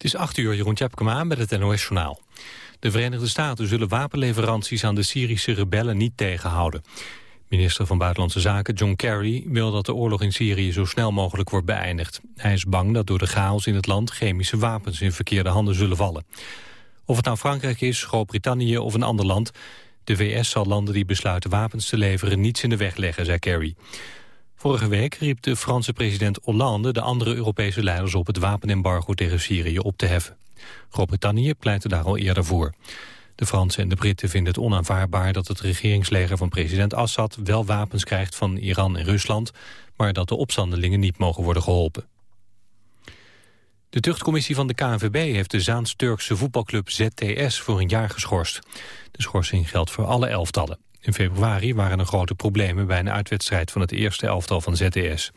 Het is 8 uur, Jeroen Tjepkema met het NOS-journaal. De Verenigde Staten zullen wapenleveranties aan de Syrische rebellen niet tegenhouden. Minister van Buitenlandse Zaken John Kerry wil dat de oorlog in Syrië zo snel mogelijk wordt beëindigd. Hij is bang dat door de chaos in het land chemische wapens in verkeerde handen zullen vallen. Of het nou Frankrijk is, Groot-Brittannië of een ander land... de VS zal landen die besluiten wapens te leveren niets in de weg leggen, zei Kerry. Vorige week riep de Franse president Hollande de andere Europese leiders op het wapenembargo tegen Syrië op te heffen. Groot-Brittannië pleitte daar al eerder voor. De Fransen en de Britten vinden het onaanvaardbaar dat het regeringsleger van president Assad wel wapens krijgt van Iran en Rusland, maar dat de opstandelingen niet mogen worden geholpen. De tuchtcommissie van de KNVB heeft de Zaans-Turkse voetbalclub ZTS voor een jaar geschorst. De schorsing geldt voor alle elftallen. In februari waren er grote problemen bij een uitwedstrijd van het eerste elftal van ZTS.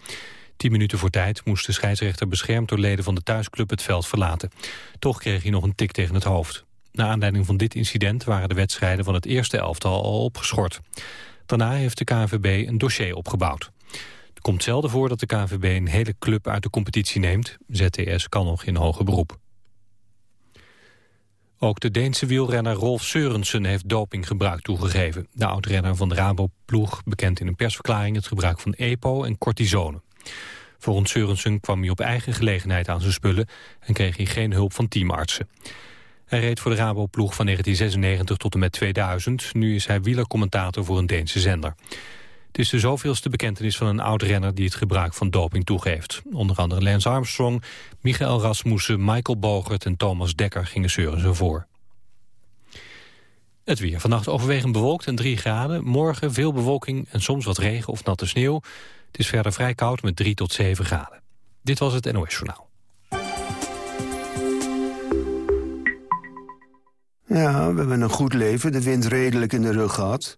Tien minuten voor tijd moest de scheidsrechter beschermd door leden van de thuisclub het veld verlaten. Toch kreeg hij nog een tik tegen het hoofd. Na aanleiding van dit incident waren de wedstrijden van het eerste elftal al opgeschort. Daarna heeft de KNVB een dossier opgebouwd. Het komt zelden voor dat de KNVB een hele club uit de competitie neemt. ZTS kan nog in hoger beroep. Ook de Deense wielrenner Rolf Seurensen heeft dopinggebruik toegegeven. De oud-renner van de Rabo-ploeg in een persverklaring het gebruik van EPO en cortisone. Volgens Seurensen kwam hij op eigen gelegenheid aan zijn spullen en kreeg hij geen hulp van teamartsen. Hij reed voor de Rabo-ploeg van 1996 tot en met 2000. Nu is hij wielercommentator voor een Deense zender. Het is de zoveelste bekentenis van een oud-renner die het gebruik van doping toegeeft. Onder andere Lance Armstrong, Michael Rasmussen, Michael Bogert en Thomas Dekker gingen Seurensen voor. Het weer. Vannacht overwegend bewolkt en 3 graden. Morgen veel bewolking en soms wat regen of natte sneeuw. Het is verder vrij koud met 3 tot 7 graden. Dit was het NOS Journaal. Ja, we hebben een goed leven, de wind redelijk in de rug gehad.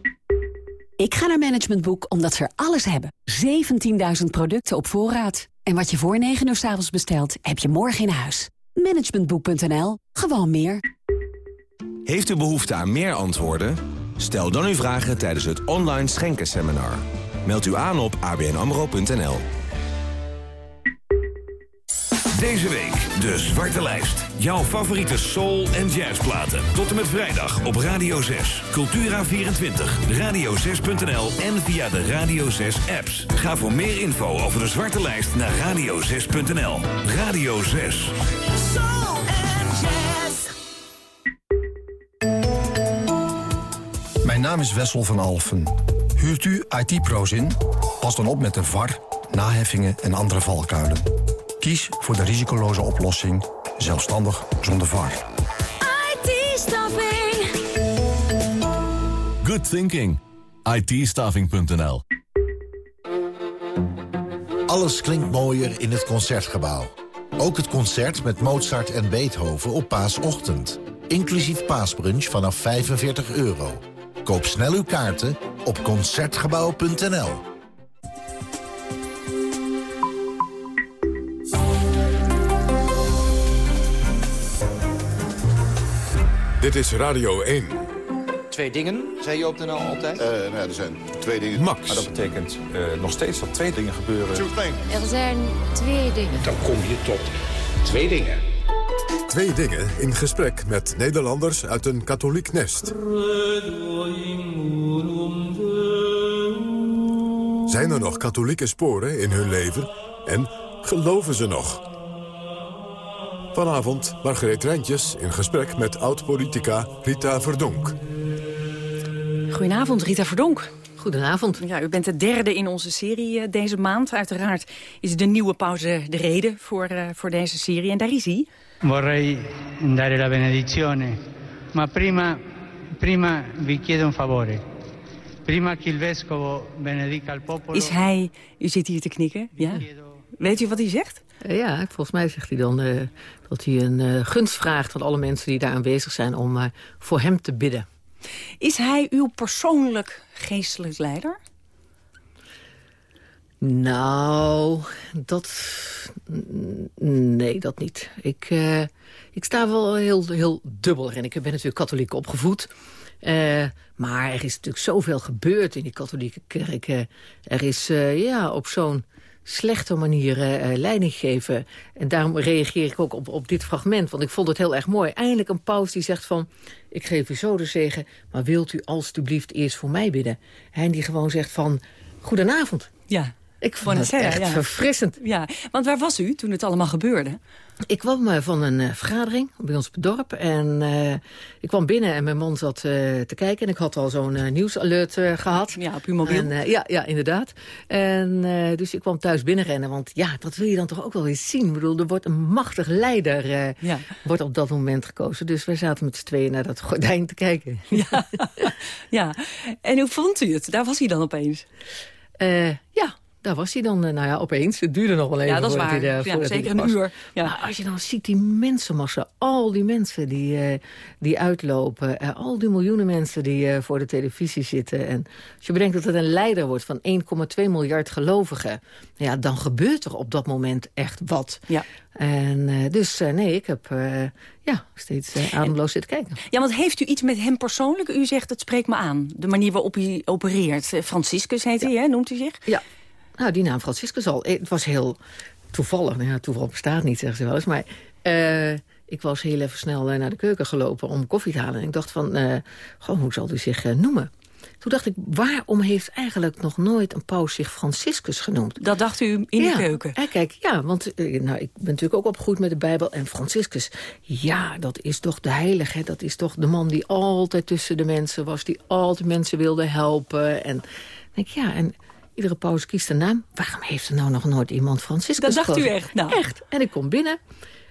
Ik ga naar Management Boek omdat ze er alles hebben. 17.000 producten op voorraad. En wat je voor 9 uur s avonds bestelt, heb je morgen in huis. Managementboek.nl. Gewoon meer. Heeft u behoefte aan meer antwoorden? Stel dan uw vragen tijdens het online schenkenseminar. Meld u aan op abnamro.nl. Deze week de Zwarte Lijst. Jouw favoriete soul- en jazzplaten. Tot en met vrijdag op Radio 6. Cultura24, radio6.nl en via de Radio 6 apps. Ga voor meer info over de Zwarte Lijst naar radio6.nl. Radio 6. Soul and jazz. Mijn naam is Wessel van Alfen. Huurt u IT-pro's in? Pas dan op met de VAR, naheffingen en andere valkuilen. Kies voor de risicoloze oplossing, zelfstandig zonder VAR. IT-staffing. Good thinking. itstaffing.nl Alles klinkt mooier in het Concertgebouw. Ook het concert met Mozart en Beethoven op paasochtend. Inclusief paasbrunch vanaf 45 euro. Koop snel uw kaarten op Concertgebouw.nl. Dit is Radio 1. Twee dingen, zei je op de NL altijd? nou er zijn twee dingen. Max. Maar dat betekent eh, nog steeds dat twee dingen gebeuren. Er zijn twee dingen. Dan kom je tot twee dingen. Twee dingen in gesprek met Nederlanders uit een katholiek nest. Zijn er nog katholieke sporen in hun leven? En geloven ze nog? Vanavond Margreet Rijntjes in gesprek met oud-politica Rita Verdonk. Goedenavond, Rita Verdonk. Goedenavond. Ja, u bent de derde in onze serie eh, deze maand. Uiteraard is de nieuwe pauze de reden voor, uh, voor deze serie. En daar is hij. Vorrei dare la benedizione, ma prima, prima vi chiedo un favore. Prima che il vescovo benedica il popolo... Is hij... U zit hier te knikken, ja? Weet u wat hij zegt? Eh, ja, volgens mij zegt hij dan eh, dat hij een eh, gunst vraagt van alle mensen die daar aanwezig zijn om eh, voor hem te bidden. Is hij uw persoonlijk geestelijk leider? Nou, dat... Nee, dat niet. Ik, eh, ik sta wel heel, heel dubbel erin. Ik ben natuurlijk katholiek opgevoed. Maar er is natuurlijk zoveel gebeurd in die katholieke kerk. Eh, er is ja, op zo'n slechte manier eh, eh, leiding gegeven. En daarom reageer ik ook op, op dit fragment. Want ik vond het heel erg mooi. Eindelijk een paus die zegt van... ik geef u zo de zegen, maar wilt u alstublieft eerst voor mij bidden? En die gewoon zegt van... goedenavond. Ja. Ik vond het echt ja. verfrissend. Ja, want waar was u toen het allemaal gebeurde? Ik kwam eh, van een eh, vergadering bij ons dorp. En eh, ik kwam binnen en mijn man zat te kijken. En ik had al zo'n nieuwsalert eh, gehad. Ja, op uw mobiel. En, ja, ja, inderdaad. En dus ik kwam thuis binnenrennen. Want ja, dat wil je dan toch ook wel eens zien. Ik bedoel, er wordt een machtig leider Ja. wordt op dat moment gekozen. Dus wij zaten met z'n tweeën naar dat gordijn te kijken. Ja, en hoe vond u het? Daar was hij dan opeens. Ja, daar was hij dan, eh, nou ja, opeens. Het duurde nog wel even. Ja, dat is voordat waar. hij er- Ja, hij zeker er een uur. Ja. Maar als je dan ziet die mensenmassa, al die mensen die, eh, die uitlopen... eh, al die miljoenen mensen die eh, voor de televisie zitten... en als je bedenkt dat het een leider wordt van 1,2 miljard gelovigen... ja, dan gebeurt er op dat moment echt wat. Ja. En eh, dus eh, nee, ik heb eh, ja, steeds eh, ademloos zitten kijken. Ja, want heeft u iets met hem persoonlijk? U zegt, het spreekt me aan. De manier waarop hij opereert. Eh, Franciscus heet hij, hè? noemt hij zich? Ja, nou, die naam Franciscus al. Het was heel toevallig. Nou ja, toeval bestaat niet, zeggen ze wel eens. Maar eh, ik was heel even snel eh, naar de keuken gelopen om koffie te halen. En ik dacht van, eh goh, hoe zal hij zich eh, noemen? Toen dacht ik, waarom heeft eigenlijk nog nooit een paus zich Franciscus genoemd? Dat dacht u in ja. de keuken? En kijk, ja, want eh, nou, ik ben natuurlijk ook opgegroeid met de Bijbel. En Franciscus, ja, dat is toch de heilige. Dat is toch de man die altijd tussen de mensen was. Die altijd mensen wilde helpen. En ik denk, ja, en iedere paus kiest een naam. Waarom heeft er nou nog nooit iemand Franciscus Dat dacht u echt? Nou. Echt. En ik kom binnen.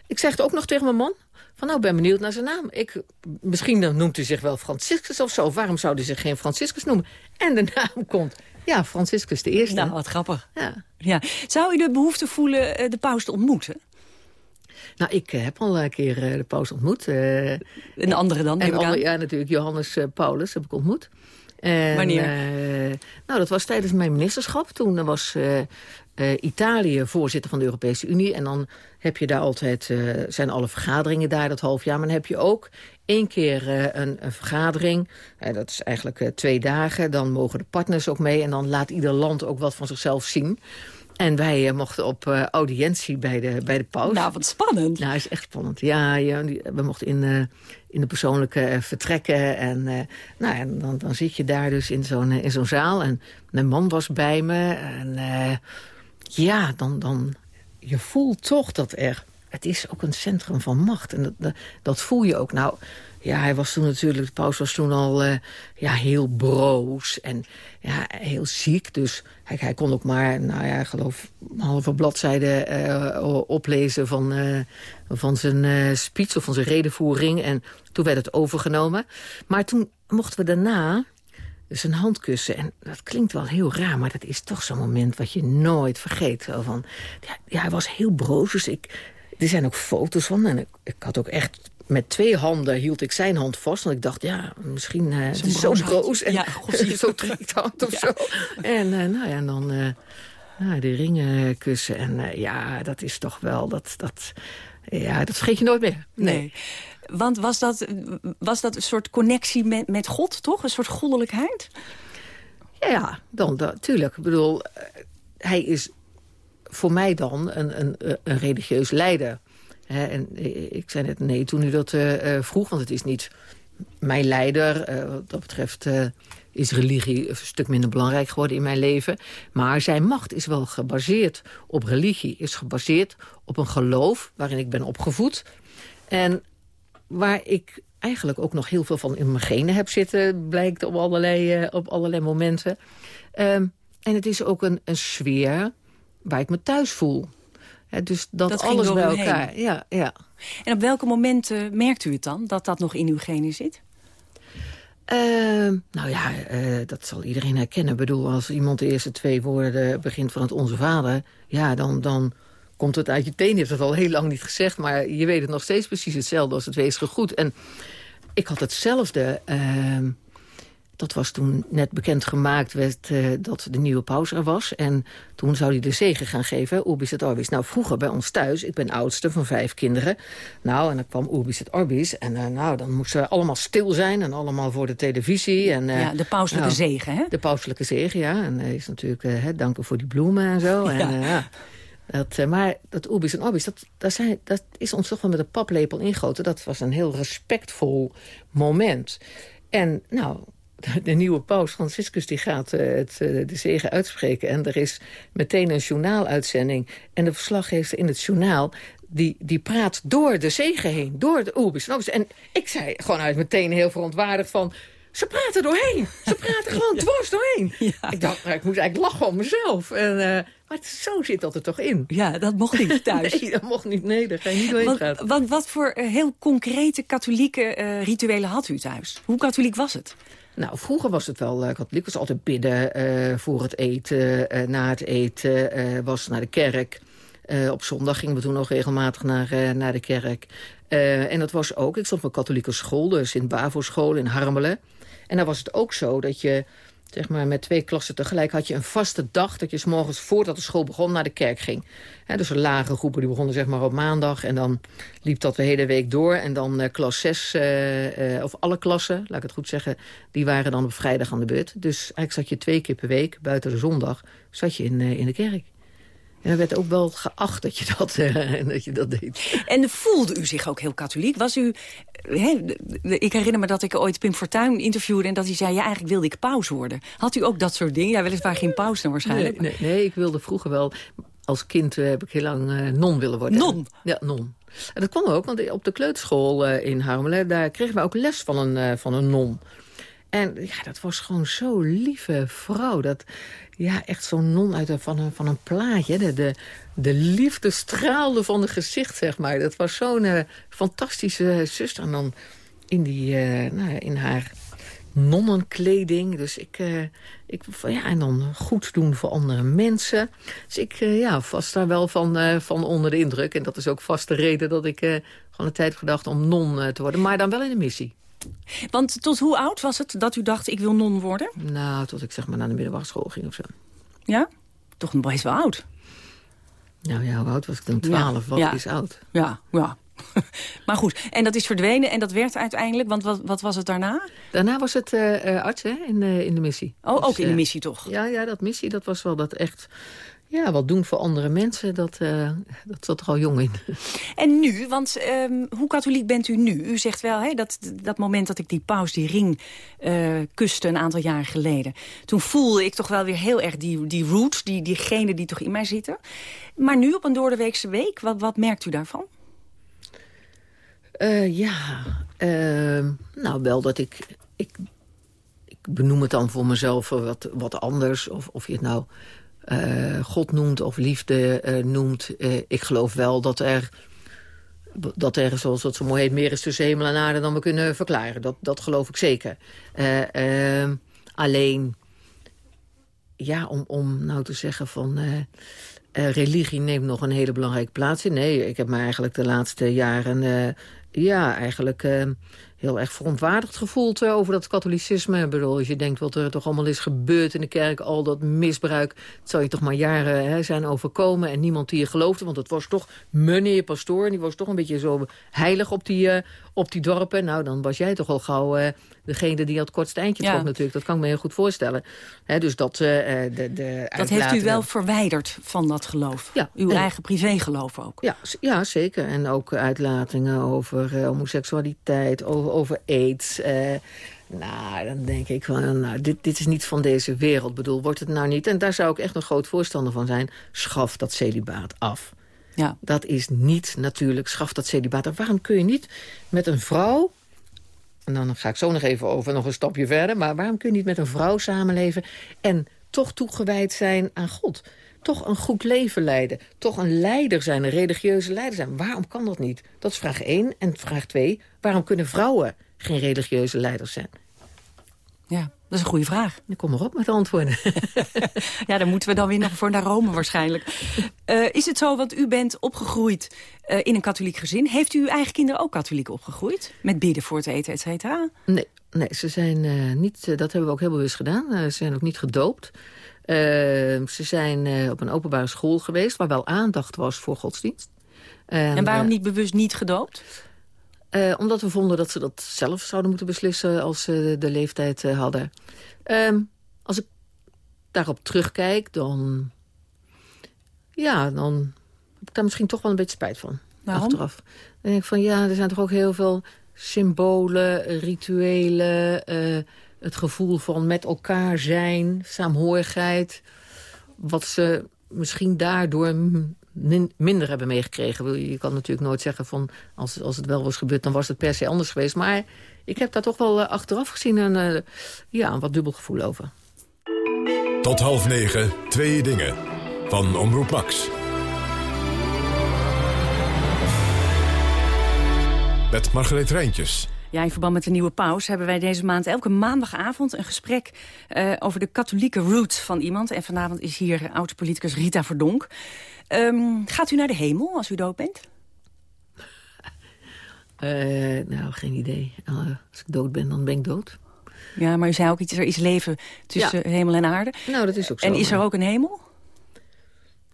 Ik zeg het ook nog tegen mijn man. Van nou, ik ben benieuwd naar zijn naam. Ik, misschien noemt hij zich wel Franciscus of zo. Waarom zou hij zich geen Franciscus noemen? En de naam komt, ja, Franciscus de Eerste. Nou, wat grappig. Ja. Ja. Zou u de behoefte voelen eh, de paus te ontmoeten? Nou, ik eh, heb al een keer eh, de paus ontmoet. Een andere dan, En andere, ja, natuurlijk Johannes Paulus heb ik ontmoet. En, Wanneer? eh, nou, dat was tijdens mijn ministerschap. Toen was eh, eh, Italië voorzitter van de Europese Unie. En dan heb je daar altijd, zijn alle vergaderingen daar dat half jaar. Maar dan heb je ook één keer een, een vergadering. Dat is eigenlijk twee dagen. Dan mogen de partners ook mee. En dan laat ieder land ook wat van zichzelf zien. En wij eh, mochten op eh, audiëntie bij de, bij de paus. Nou, wat spannend. Nou, is echt spannend. Ja, we mochten in, eh, in de persoonlijke vertrekken. En, nou, en dan, dan zit je daar dus in zo'n in zo'n zaal. En mijn man was bij me. En ja, dan, dan... Je voelt toch dat er... Het is ook een centrum van macht. En dat, dat voel je ook. Nou, ja, hij was toen natuurlijk... De paus was toen al eh, ja, heel broos. En ja, heel ziek. Dus hij, hij kon ook maar, nou ja, geloof... een halve bladzijde eh, oplezen van, eh, van zijn speech of van zijn redenvoering. En toen werd het overgenomen. Maar toen mochten we daarna zijn hand kussen. En dat klinkt wel heel raar, maar dat is toch zo'n moment wat je nooit vergeet. Zo van, ja, ja, hij was heel broos, dus ik, er zijn ook foto's van. En ik, ik had ook echt, met twee handen hield ik zijn hand vast. Want ik dacht, ja, misschien uh, het is zo broos. En Ja, zo trekt hand of Ja. zo. En eh, nou ja, en dan eh, nou, de ringen kussen. En ja, dat is toch wel, dat, dat, ja, dat vergeet je nooit meer. Nee. Want was dat, was dat een soort connectie met, met God, toch? Een soort goddelijkheid? Ja, ja dan, dan, tuurlijk. Ik bedoel, hij is voor mij dan een, een, een religieus leider. En ik zei net nee toen u dat eh, eh, vroeg, want het is niet mijn leider. Eh, wat dat betreft is religie een stuk minder belangrijk geworden in mijn leven. Maar zijn macht is wel gebaseerd op religie. Is gebaseerd op een geloof waarin ik ben opgevoed. En waar ik eigenlijk ook nog heel veel van in mijn genen heb zitten... blijkt op allerlei, op allerlei momenten. Ehm, en het is ook een sfeer waar ik me thuis voel. Dus dat, alles bij heen. elkaar. Ja, ja. En op welke momenten merkt u het dan, dat dat nog in uw genen zit? Ehm, nou ja, eh, dat zal iedereen herkennen. Ik bedoel, als iemand de eerste twee woorden begint van het Onze Vader... ja, dan, dan komt het uit je teen. Je hebt het al heel lang niet gezegd, maar je weet het nog steeds precies hetzelfde als het weesge goed. En ik had hetzelfde. ehm, dat was toen net bekendgemaakt werd eh, dat de nieuwe paus er was. En toen zou hij de zegen gaan geven, Urbis et Orbis. Nou, vroeger bij ons thuis, ik ben oudste van vijf kinderen. Nou, en dan kwam Urbis et Orbis. En eh, nou, dan moesten we allemaal stil zijn en allemaal voor de televisie. En, eh, Ja, de pauselijke nou, zegen, hè? De pauselijke zegen, ja. En hij is natuurlijk, hè, danken voor die bloemen en zo. En, Ja. eh, ja. Dat, maar dat Urbis en Orbis, dat, dat, zijn, dat is ons toch wel met een paplepel ingoten. Dat was een heel respectvol moment. En nou, de nieuwe paus Franciscus die gaat eh, het, eh, de zegen uitspreken. En er is meteen een journaaluitzending. En de verslaggever in het journaal... Die, die praat door de zegen heen, door de Urbis en Orbis. En ik zei gewoon uit meteen heel verontwaardigd van... Ze praten doorheen. Ze praten gewoon dwars doorheen. Ik dacht, nou, ik moest eigenlijk lachen om mezelf. En, eh, maar het- zo zit dat er toch in. Ja, dat mocht niet thuis. nee, dat mocht niet. Nee, daar ga je niet doorheen Want, praten. want wat voor heel concrete katholieke rituelen had u thuis? Hoe katholiek was het? Nou, vroeger was het wel eh, katholiek. was altijd bidden eh, voor het eten, eh, na het eten, was naar de kerk. Op zondag gingen we toen nog regelmatig naar, naar de kerk. En dat was ook, ik stond op een katholieke school, de Sint-Bavo-school in Harmelen. En dan was het ook zo dat je, zeg maar, met twee klassen tegelijk had je een vaste dag... dat je 's morgens voordat de school begon naar de kerk ging. Dus een lage groepen die begonnen zeg maar op maandag... en dan liep dat de hele week door. En dan eh, klas 6, eh, eh, of alle klassen, laat ik het goed zeggen... die waren dan op vrijdag aan de beurt. Dus eigenlijk zat je twee keer per week, buiten de zondag... zat je in, in de kerk. En er werd ook wel geacht dat je dat, eh, dat, je dat deed. En voelde u zich ook heel katholiek? Was u, eh, hè, ik herinner me dat ik ooit Pim Fortuyn interviewde... en dat hij zei, ja, eigenlijk wilde ik paus worden. Had u ook dat soort dingen? Ja, weliswaar geen paus dan waarschijnlijk. Nee, nee, nee, ik wilde vroeger wel... Als kind eh, heb ik heel lang non willen worden. Non? Ja, non. En dat kwam ook, want op de kleuterschool in Harmelen... daar kregen we ook les van een, van een non. En ja, dat was gewoon zo'n lieve vrouw. Dat, ja, echt zo'n non uit een, van, een, van een plaatje. De, de, de liefde straalde van het gezicht, zeg maar. Dat was zo'n eh, fantastische zuster. En dan in, die, eh, nou, in haar nonnenkleding. Dus ik, eh, ik ja, en dan goed doen voor andere mensen. Dus ik eh, ja, was daar wel van, van onder de indruk. En dat is ook vast de reden dat ik gewoon een tijd gedacht om non te worden. Maar dan wel in de missie. Want tot hoe oud was het dat u dacht, ik wil non worden? Nou, tot ik zeg maar naar de middelbare school ging of zo. Ja? Toch nog best wel oud. Nou ja, hoe oud was ik dan? Twaalf. Wat Ja. is oud? Ja, ja. maar goed, en dat is verdwenen en dat werd uiteindelijk, want wat, wat was het daarna? Daarna was het eh, eh, arts hè, in, de in de missie. Oh, ook in de eh, missie toch? Ja, ja, dat missie, dat was wel dat echt... Ja, wat doen voor andere mensen, dat, eh, dat zat er al jong in. En nu, want ehm, hoe katholiek bent u nu? U zegt wel, hè, dat, dat moment dat ik die paus, die ring, eh, kuste een aantal jaar geleden. Toen voelde ik toch wel weer heel erg die, die roots, die, diegenen die toch in mij zitten. Maar nu op een doordeweekse week, wat, wat merkt u daarvan? Eh, ja, ehm, nou wel dat ik, ik... Ik benoem het dan voor mezelf wat, wat anders. Of, of je het nou eh, God noemt of liefde eh, noemt. Eh, ik geloof wel dat er... Dat er, zoals dat zo mooi heet, meer is tussen hemel en aarde dan we kunnen verklaren. Dat, dat geloof ik zeker. Eh, ehm, alleen, ja, om, om nou te zeggen van... religie neemt nog een hele belangrijke plaats in. Nee, ik heb me eigenlijk de laatste jaren... ja, eigenlijk eh, heel erg verontwaardigd gevoeld eh, over dat katholicisme. Ik bedoel, als je denkt wat er toch allemaal is gebeurd in de kerk... al dat misbruik, het zou je toch maar jaren hè, zijn overkomen... en niemand die je geloofde, want het was toch meneer pastoor... en die was toch een beetje zo heilig op die, eh, op die dorpen. Nou, dan was jij toch al gauw eh, degene die het kortste eindje Ja. trok natuurlijk. Dat kan ik me heel goed voorstellen. Dus dat... eh, eh, de, de Dat heeft u wel verwijderd van dat geloof. Ja, Uw eigen privégeloof ook. Ja, ja, zeker. En ook uitlatingen over eh, homoseksualiteit, over, over aids. nou, dan denk ik van, nou, dit, dit is niet van deze wereld. Bedoel, wordt het nou niet? En daar zou ik echt een groot voorstander van zijn. Schaf dat celibaat af. Ja. Dat is niet natuurlijk, schaf dat celibaat af. Waarom kun je niet met een vrouw... en dan ga ik zo nog even over nog een stapje verder... maar waarom kun je niet met een vrouw samenleven... en toch toegewijd zijn aan God? Toch een goed leven leiden. Toch een leider zijn, een religieuze leider zijn. Waarom kan dat niet? Dat is vraag 1. En vraag 2, waarom kunnen vrouwen geen religieuze leiders zijn? Ja, dat is een goede vraag. Ik kom erop met antwoorden. ja, dan moeten we dan weer nog voor naar Rome waarschijnlijk. Uh, is het zo, want u bent opgegroeid uh, in een katholiek gezin. Heeft u uw eigen kinderen ook katholiek opgegroeid? Met bidden voor het eten, et cetera? Nee, nee ze zijn uh, niet, dat hebben we ook heel bewust gedaan. ze zijn ook niet gedoopt. ze zijn op een openbare school geweest... waar wel aandacht was voor godsdienst. En, en waarom niet bewust niet gedoopt? Uh, omdat we vonden dat ze dat zelf zouden moeten beslissen als ze de leeftijd uh, hadden. Uh, als ik daarop terugkijk, dan... Ja, dan heb ik daar misschien toch wel een beetje spijt van. Waarom? Achteraf. Dan denk ik van, ja, er zijn toch ook heel veel symbolen, rituelen... Uh, het gevoel van met elkaar zijn, saamhorigheid... wat ze misschien daardoor minder hebben meegekregen. Je kan natuurlijk nooit zeggen van als, als het wel was gebeurd... dan was het per se anders geweest. Maar ik heb daar toch wel uh, achteraf gezien een, uh, ja, een wat dubbel gevoel over. Tot half negen, twee dingen. Van Omroep Max. Met Margreet Rijntjes. Ja, in verband met de nieuwe paus hebben wij deze maand elke maandagavond een gesprek uh, over de katholieke roots van iemand. En vanavond is hier oud-politicus Rita Verdonk. Um, gaat u naar de hemel als u dood bent? Uh, nou, geen idee. Uh, als ik dood ben, dan ben ik dood. Ja, maar u zei ook iets, er is leven tussen ja. hemel en aarde. Nou, dat is ook zo. En is er ook een hemel?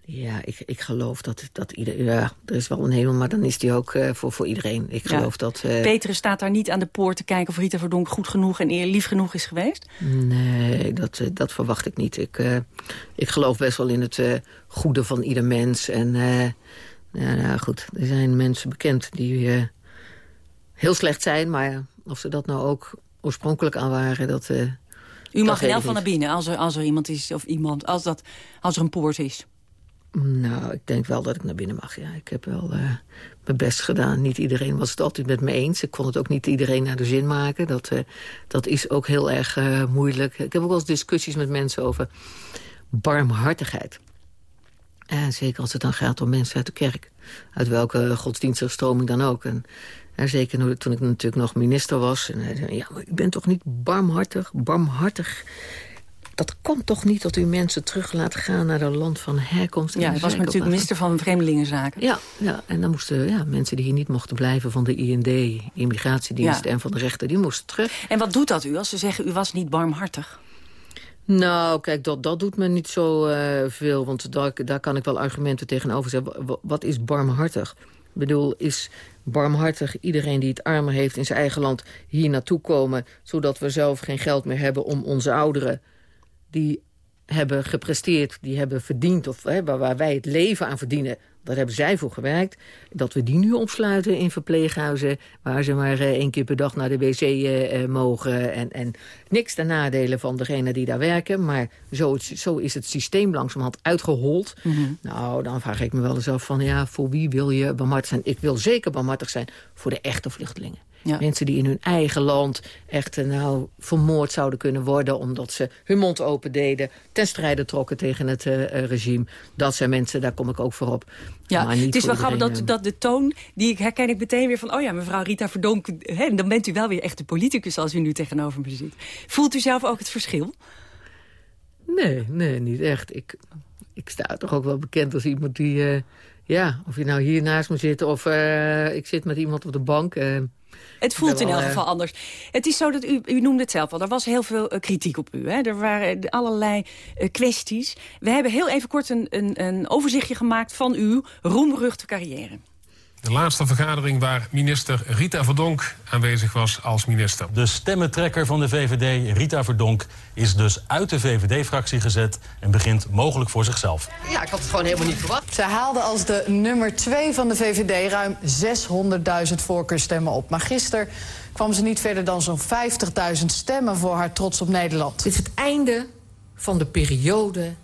Ja, ik, ik geloof dat, dat ieder, ja, er is wel een hemel, maar dan is die ook uh, voor, voor iedereen. Ik geloof ja. dat... Uh, Petrus staat daar niet aan de poort te kijken of Rita Verdonk goed genoeg en lief genoeg is geweest? Nee, dat, uh, dat verwacht ik niet. Ik, ik geloof best wel in het goede van ieder mens. En ja, nou goed, er zijn mensen bekend die heel slecht zijn, maar of ze dat nou ook oorspronkelijk aan waren, dat... U mag in elk geval naar binnen als er, als er iemand is, of iemand, als, dat, als er een poort is. Nou, ik denk wel dat ik naar binnen mag, ja. Ik heb wel uh, mijn best gedaan. Niet iedereen was het altijd met me eens. Ik kon het ook niet iedereen naar de zin maken. Dat, uh, dat is ook heel erg uh, moeilijk. Ik heb ook wel eens discussies met mensen over barmhartigheid. En zeker als het dan gaat om mensen uit de kerk. Uit welke godsdienstige stroming dan ook. En, zeker toen ik natuurlijk nog minister was. En ja, maar u bent toch niet barmhartig? Barmhartig dat kan toch niet dat u mensen terug laat gaan naar het land van herkomst? Ja, hij was natuurlijk minister van Vreemdelingenzaken. Ja, ja, en dan moesten ja, mensen die hier niet mochten blijven van de IND, immigratiedienst ja. en van de rechter, die moesten terug. En wat doet dat u als ze zeggen u was niet barmhartig? Nou, kijk, dat, dat doet me niet zo uh, veel, want daar, daar kan ik wel argumenten tegenover zeggen. Wat is barmhartig? Ik bedoel, is barmhartig iedereen die het armer heeft in zijn eigen land hier naartoe komen... zodat we zelf geen geld meer hebben om onze ouderen die hebben gepresteerd, die hebben verdiend... of hè, waar wij het leven aan verdienen, daar hebben zij voor gewerkt... dat we die nu opsluiten in verpleeghuizen... waar ze maar uh, één keer per dag naar de wc uh, mogen... En, en niks ten nadele van degene die daar werken... maar zo, zo is het systeem langzamerhand uitgehold. Mm -hmm. Nou, dan vraag ik me wel eens af van... ja, voor wie wil je barmhartig zijn? Ik wil zeker barmhartig zijn voor de echte vluchtelingen. Ja. Mensen die in hun eigen land echt nou, vermoord zouden kunnen worden... omdat ze hun mond open deden, ten strijde trokken tegen het uh, regime. Dat zijn mensen, daar kom ik ook voor op. Ja, maar niet het is wel grappig dat, dat de toon, die herken ik meteen weer van... oh ja, mevrouw Rita Verdonk, hè, dan bent u wel weer echt de politicus... als u nu tegenover me zit. Voelt u zelf ook het verschil? Nee, nee, niet echt. Ik, ik sta toch ook wel bekend als iemand die... Uh, ja, of je nou hier naast me zit of uh, ik zit met iemand op de bank... Het voelt in elk geval anders. Het is zo dat u, u noemde het zelf al, er was heel veel uh, kritiek op u. Hè? Er waren allerlei uh, kwesties. We hebben heel even kort een, een, een overzichtje gemaakt van uw roemruchte carrière. De laatste vergadering waar minister Rita Verdonk aanwezig was als minister. De stemmentrekker van de VVD, Rita Verdonk, is dus uit de VVD-fractie gezet... en begint mogelijk voor zichzelf. Ja, ik had het gewoon helemaal niet verwacht. Ze haalde als de nummer 2 van de VVD ruim 600.000 voorkeurstemmen op. Maar gisteren kwam ze niet verder dan zo'n 50.000 stemmen voor haar trots op Nederland. Dit is het einde van de periode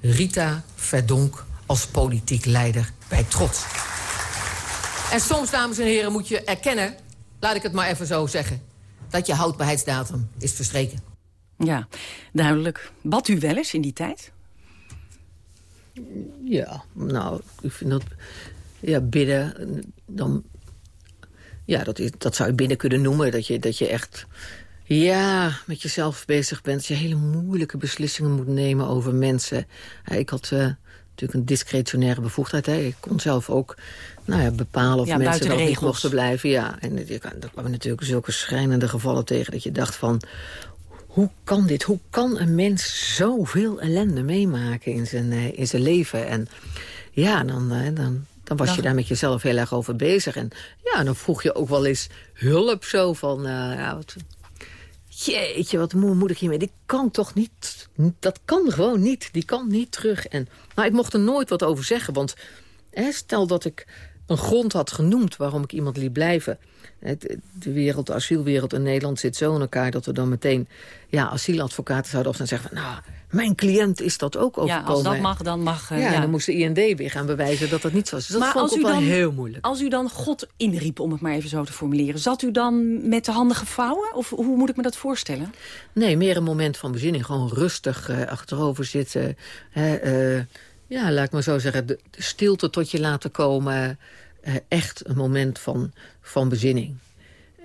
Rita Verdonk als politiek leider bij Trots. En soms, dames en heren, moet je erkennen... laat ik het maar even zo zeggen... dat je houdbaarheidsdatum is verstreken. Ja, duidelijk. Bad u wel eens in die tijd? Ja, nou, ik vind dat... Ja, bidden, dan... Ja, dat, is, dat zou je binnen kunnen noemen. Dat je, dat je echt Ja, met jezelf bezig bent. Je hele moeilijke beslissingen moet nemen over mensen. Ja, ik had uh, natuurlijk een discretionaire bevoegdheid. Hè. Ik kon zelf ook nou ja, bepalen of Ja, mensen wel niet mochten blijven. Ja, en daar kwamen natuurlijk zulke schrijnende gevallen tegen... dat je dacht van, hoe kan dit? Hoe kan een mens zoveel ellende meemaken in zijn, eh, in zijn leven? En ja, dan, eh, dan, dan was je daar met jezelf heel erg over bezig. En ja, dan vroeg je ook wel eens hulp zo van... eh, ja, wat, jeetje, wat moet, moet ik hiermee? Dit kan toch niet... Dat kan gewoon niet. Die kan niet terug. En, maar ik mocht er nooit wat over zeggen. Want hè, stel dat ik een grond had genoemd waarom ik iemand liet blijven. Het- De wereld, de asielwereld in Nederland zit zo in elkaar... dat we dan meteen ja, asieladvocaten zouden of dan zeggen... van, nou, mijn cliënt is dat ook Ja, overkomen. als dat mag, dan mag... eh, ja, ja. dan moest de IND weer gaan bewijzen dat dat niet zo was. Dus dat maar vond ik wel heel moeilijk. als u dan God inriep, om het maar even zo te formuleren... zat u dan met de handen gevouwen? Of hoe moet ik me dat voorstellen? Nee, meer een moment van bezinning. Gewoon rustig eh, achterover zitten. Hè, eh, ja, laat ik maar zo zeggen. De, de stilte tot je laten komen. Eh, echt een moment van, van bezinning.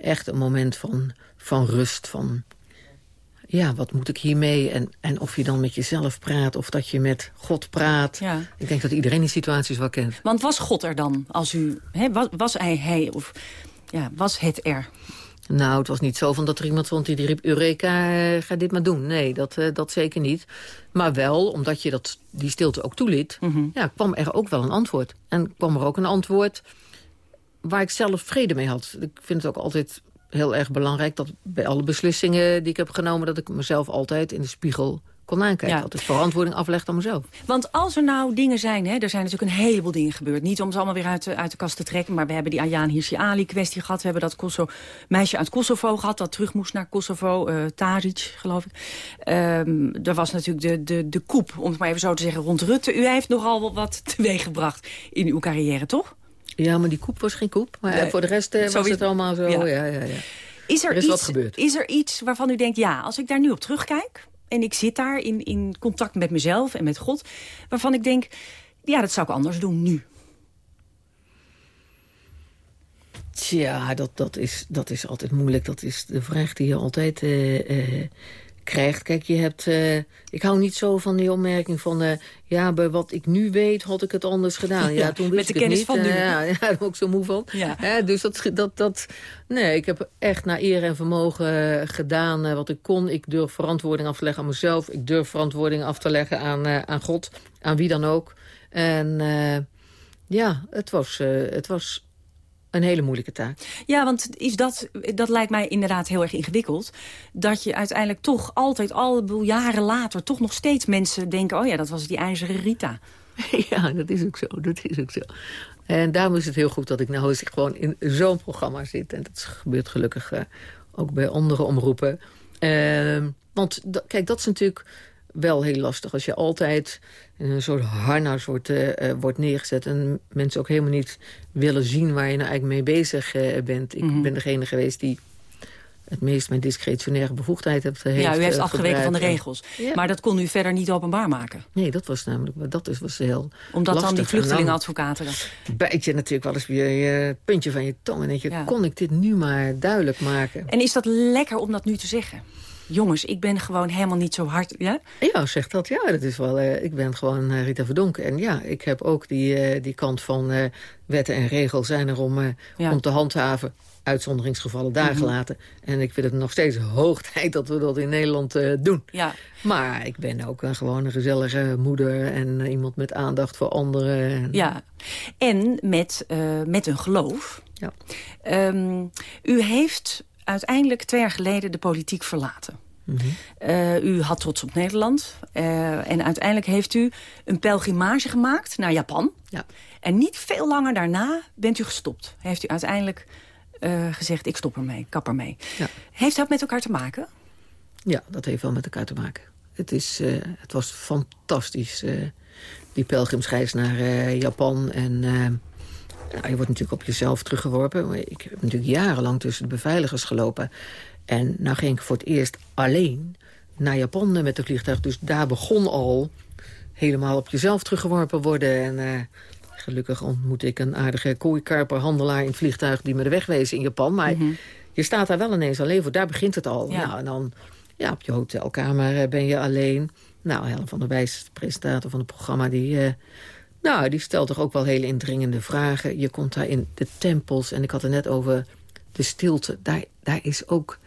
Echt een moment van, van rust. Van, ja, wat moet ik hiermee? En, en of je dan met jezelf praat of dat je met God praat. Ja. Ik denk dat iedereen die situaties wel kent. Want was God er dan? Als u, was, was hij, hij of ja, was het er? Nou, het was niet zo van dat er iemand stond die riep... Eureka, eh, ga dit maar doen. Nee, dat, eh, dat zeker niet. Maar wel, omdat je dat, die stilte ook toeliet... ja, kwam er ook wel een antwoord. En kwam er ook een antwoord waar ik zelf vrede mee had. Ik vind het ook altijd heel erg belangrijk... dat bij alle beslissingen die ik heb genomen... dat ik mezelf altijd in de spiegel kon aankijken. Ja. Dat ik verantwoording afleg aan mezelf. Want als er nou dingen zijn, hè, er zijn natuurlijk een heleboel dingen gebeurd. Niet om ze allemaal weer uit de, uit de kast te trekken, maar we hebben die Ayaan Hirsi Ali kwestie gehad. We hebben dat Kosovo, meisje uit Kosovo gehad, dat terug moest naar Kosovo, eh Taric, geloof ik. Ehm, er was natuurlijk de, de, de koep, om het maar even zo te zeggen, rond Rutte. U heeft nogal wat teweeggebracht in uw carrière, toch? Ja, maar die koep was geen koep. Maar Nee. voor de rest eh, was het allemaal zo. Ja. Ja. Ja, ja, Is er, Er is iets, wat gebeurd. Is er iets waarvan u denkt, ja, als ik daar nu op terugkijk... en ik zit daar in, in contact met mezelf en met God... waarvan ik denk, ja, dat zou ik anders doen nu. Tja, dat, dat, is, dat is altijd moeilijk. Dat is de vraag die je altijd eh, eh, krijgt. Kijk, je hebt... eh, ik hou niet zo van die opmerking van... eh, ja, bij wat ik nu weet had ik het anders gedaan. Ja, toen met wist de ik het kennis niet. van nu. Eh, ja, ja, daar ben ik ook zo moe van. Ja. Dus dat, dat, dat... Nee, ik heb echt naar eer en vermogen gedaan wat ik kon. Ik durf verantwoording af te leggen aan mezelf. Ik durf verantwoording af te leggen aan, aan God. Aan wie dan ook. En ja, het was, het was een hele moeilijke taak. Ja, want is dat, dat lijkt mij inderdaad heel erg ingewikkeld. Dat je uiteindelijk toch altijd, al jaren later... toch nog steeds mensen denken... oh ja, dat was die ijzeren Rita. Ja, dat is ook zo. Dat is ook zo. En daarom is het heel goed dat ik nou eens gewoon in zo'n programma zit. En dat gebeurt gelukkig eh, ook bij andere omroepen. Ehm, want kijk, dat is natuurlijk wel heel lastig. Als je altijd in een soort harnas wordt, eh, eh, wordt neergezet... en mensen ook helemaal niet willen zien waar je nou eigenlijk mee bezig eh, bent. Ik ben degene geweest die het meest mijn discretionaire bevoegdheid heeft, heeft ja, u heeft afgeweken van de regels. Ja. Maar dat kon u verder niet openbaar maken. Nee, dat was namelijk dat is, was heel Omdat dan die En dan- vluchtelingenadvocaten... dat- bijt je natuurlijk wel eens weer je puntje van je tong. En denk je, Ja. kon ik dit nu maar duidelijk maken? En is dat lekker om dat nu te zeggen? Jongens, ik ben gewoon helemaal niet zo hard... Ja? Ja, zegt dat. Ja, dat is wel. eh, ik ben gewoon eh, Rita Verdonk. En ja, ik heb ook die, eh, die kant van wetten en regels zijn er om, Ja. om te handhaven. Uitzonderingsgevallen daar Mhm. gelaten. En ik vind het nog steeds hoog tijd dat we dat in Nederland doen. Ja. Maar ik ben ook een gewoon een gezellige moeder en iemand met aandacht voor anderen. Ja, en met, met een geloof. Ja. Ehm, u heeft uiteindelijk twee jaar geleden de politiek verlaten. Eh, u had trots op Nederland. eh, en uiteindelijk heeft u een pelgrimage gemaakt naar Japan. Ja. En niet veel langer daarna bent u gestopt. Heeft u uiteindelijk eh, gezegd, ik stop ermee, kap ermee. Ja. Heeft dat met elkaar te maken? Ja, dat heeft wel met elkaar te maken. Het, is, het was fantastisch, die pelgrimsreis naar Japan. En nou, je wordt natuurlijk op jezelf teruggeworpen. Ik heb natuurlijk jarenlang tussen de beveiligers gelopen. En nou ging ik voor het eerst alleen naar Japan met het vliegtuig. Dus daar begon al helemaal op jezelf teruggeworpen worden. En eh, gelukkig ontmoette ik een aardige kooikarperhandelaar in het vliegtuig... die me de weg wees in Japan. Maar je staat daar wel ineens alleen voor. Daar begint het al. Ja. Nou, en dan ja, op je hotelkamer eh, ben je alleen. Nou, Helen van der Wijs, presentator van het programma... die, eh, nou, die stelt toch ook wel hele indringende vragen. Je komt daar in de tempels. En ik had het net over de stilte. Daar, daar is ook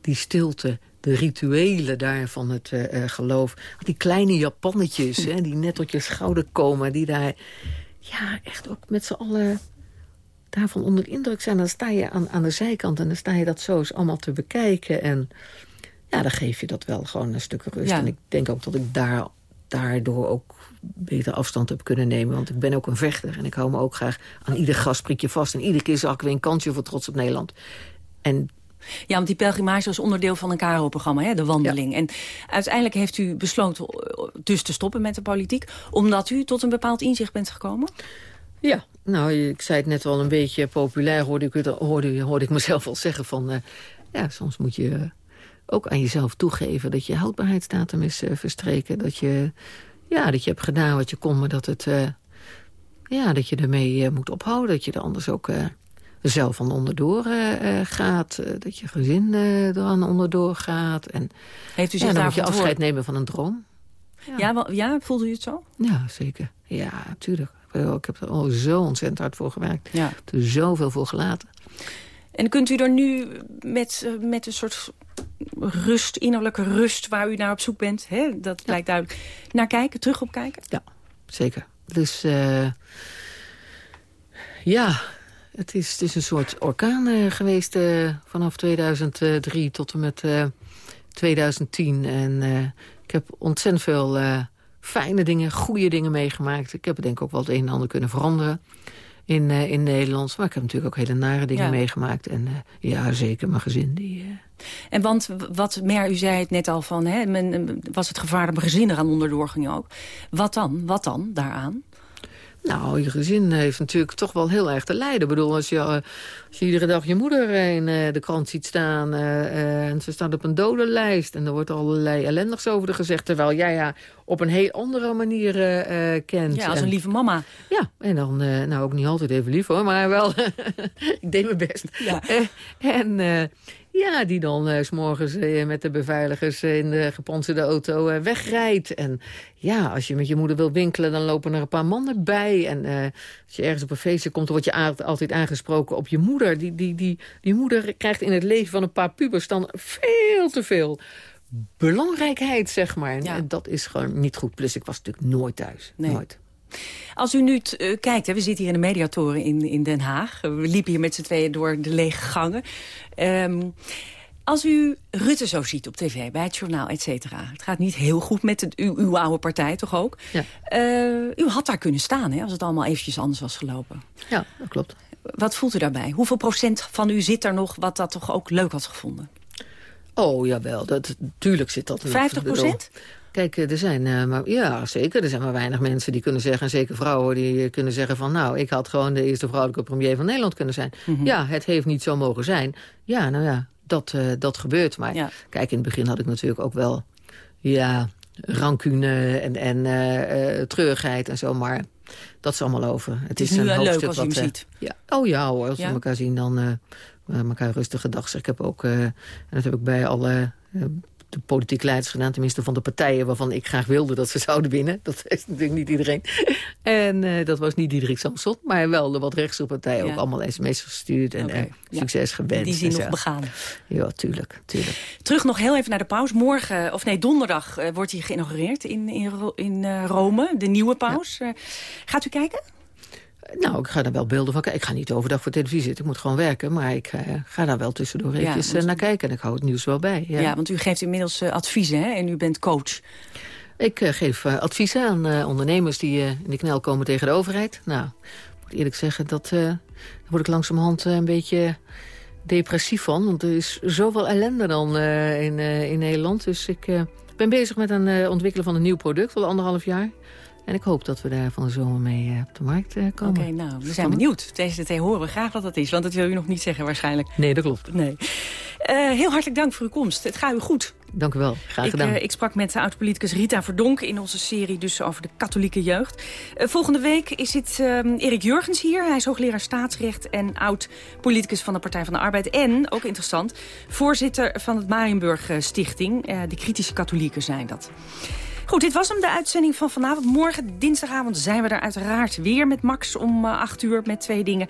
die stilte, de rituelen daar van het eh, eh, geloof. Die kleine Japannetjes, hè, die net tot je schouder komen... die daar ja, echt ook met z'n allen daarvan onder de indruk zijn. Dan sta je aan, aan de zijkant en dan sta je dat zo eens allemaal te bekijken. En ja, dan geef je dat wel gewoon een stuk rust. Ja. En ik denk ook dat ik daar, daardoor ook beter afstand heb kunnen nemen. Want ik ben ook een vechter en ik hou me ook graag aan ieder gasprietje vast. En iedere keer zag ik weer een kansje voor Trots op Nederland. En Ja, want die pelgrimage was onderdeel van een KRO-programma, hè, de wandeling. En uiteindelijk heeft u besloten eh, dus te stoppen met de politiek... omdat u tot een bepaald inzicht bent gekomen? Ja, nou, ik zei het net al een beetje populair, hoorde ik, hoorde, hoorde ik mezelf al zeggen van... eh, ja, soms moet je ook aan jezelf toegeven dat je houdbaarheidsdatum is eh, verstreken. Dat je, ja, dat je hebt gedaan wat je kon, maar dat, het, eh, ja, dat je ermee eh, moet ophouden. Dat je er anders ook eh, zelf van onderdoor gaat. dat je gezin eraan onderdoor gaat. En, Heeft u ja, zich dan moet je afscheid nemen van een droom. Ja, wel, ja, voelde u het zo? Ja, zeker. Ja, tuurlijk. Ik heb er al zo ontzettend hard voor gewerkt. Ja. Ik heb er zoveel voor gelaten. En kunt u er nu met, met een soort rust, innerlijke rust... waar u naar op zoek bent, hè, dat lijkt duidelijk, naar kijken, terug op kijken? Ja, zeker. Dus ja, het is, het is een soort orkaan eh, geweest eh, vanaf 2003 tot en met eh, 2010. En ik heb ontzettend veel fijne dingen, goede dingen meegemaakt. Ik heb denk ik ook wel het een en ander kunnen veranderen in, in Nederland. Maar ik heb natuurlijk ook hele nare dingen Ja. meegemaakt. En ja, zeker mijn gezin. Die, En want wat Mer, u zei het net al van, hè, men, was het gevaar dat mijn gezin eraan onderdoor ging ook. Wat dan? Wat dan daaraan? Nou, je gezin heeft natuurlijk toch wel heel erg te lijden. Ik bedoel, als je, eh, als je iedere dag je moeder in eh, de krant ziet staan... eh, eh, en ze staat op een dodenlijst... en er wordt allerlei ellendigs over gezegd... terwijl jij haar op een heel andere manier eh, eh, kent. Ja, als En- een lieve mama. Ja, en dan, eh, nou ook niet altijd even lief hoor, maar wel, ik deed mijn best. Ja. Eh, en eh, ja, die dan eh, s s'morgens eh, met de beveiligers in de gepantserde auto eh, wegrijdt. En ja, als je met je moeder wil winkelen, dan lopen er een paar mannen bij. En als je ergens op een feestje komt, dan word je altijd aangesproken op je moeder. Die, die, die, die moeder krijgt in het leven van een paar pubers dan veel te veel belangrijkheid, zeg maar. En dat is gewoon niet goed. Plus, ik was natuurlijk nooit thuis. Nee. Nooit. Als u nu eh, kijkt, hè, we zitten hier in de mediatoren in, in Den Haag. We liepen hier met z'n tweeën door de lege gangen. Ehm, als u Rutte zo ziet op tv, bij het journaal, et cetera. Het gaat niet heel goed met het, uw, uw oude partij, toch ook? Ja. Eh, u had daar kunnen staan, hè, als het allemaal eventjes anders was gelopen. Ja, dat klopt. Wat voelt u daarbij? Hoeveel procent van u zit er nog wat dat toch ook leuk had gevonden? Oh, jawel. Dat, tuurlijk zit dat er. 50 procent? Kijk, eh, er zijn eh, maar, ja, zeker. Er zijn maar weinig mensen die kunnen zeggen, en zeker vrouwen, die eh, kunnen zeggen van, nou, ik had gewoon de eerste vrouwelijke premier van Nederland kunnen zijn. Mhm. Ja, het heeft niet zo mogen zijn. Ja, nou ja, dat, dat gebeurt. Maar kijk, in het begin had ik natuurlijk ook wel, ja, rancune en, en treurigheid en zo, maar dat is allemaal over. Het, is nu, een eh, leuk hoofdstuk als je hem wat, eh, ziet. Ja. Oh ja hoor, als Ja? we elkaar zien dan elkaar rustige dag. Zeg. Ik heb ook, en dat heb ik bij alle de politieke leiders gedaan, tenminste van de partijen waarvan ik graag wilde dat ze zouden winnen. Dat is natuurlijk niet iedereen. En eh, dat was niet Diederik Samson, maar wel de wat rechtse partijen Ja. ook allemaal sms'en gestuurd en, ja. succes gewenst. Die zien en nog begaan. Ja, tuurlijk, tuurlijk. Terug nog heel even naar de paus. Morgen, of nee, donderdag eh, wordt hij geïnaugureerd in, in, in eh, Rome. De nieuwe paus. Eh, gaat u kijken? Nou, ik ga daar wel beelden van kijken. Ik ga niet overdag voor televisie zitten, ik moet gewoon werken. Maar ik eh, ga daar wel tussendoor Ja, eventjes eh, want- naar kijken. En ik hou het nieuws wel bij. Ja, want u geeft inmiddels eh, adviezen hè? en u bent coach. Ik geef adviezen aan ondernemers die in de knel komen tegen de overheid. Nou, ik moet eerlijk zeggen, dat, daar word ik langzamerhand een beetje depressief van. Want er is zoveel ellende dan in, in Nederland. Dus ik ben bezig met het eh, ontwikkelen van een nieuw product, al anderhalf jaar. En ik hoop dat we daar van de zomer mee eh, op de markt eh, Oké, komen. nou, we zijn benieuwd. Deze te horen we graag wat dat is, want dat wil u nog niet zeggen waarschijnlijk. Nee, dat klopt. Nee. Eh, heel hartelijk dank voor uw komst. Het gaat u goed. dank u wel. Graag ik, gedaan. uh, ik sprak met de oud-politicus Rita Verdonk in onze serie dus over de katholieke jeugd. Uh, volgende week is het uh, Erik Jurgens hier. Hij is hoogleraar staatsrecht en oud-politicus van de Partij van de Arbeid. En, ook interessant, voorzitter van het Marienburg Stichting. de kritische katholieken zijn dat. Goed, dit was hem, de uitzending van vanavond. Morgen, dinsdagavond, zijn we er uiteraard weer met Max om 8 uur met twee dingen.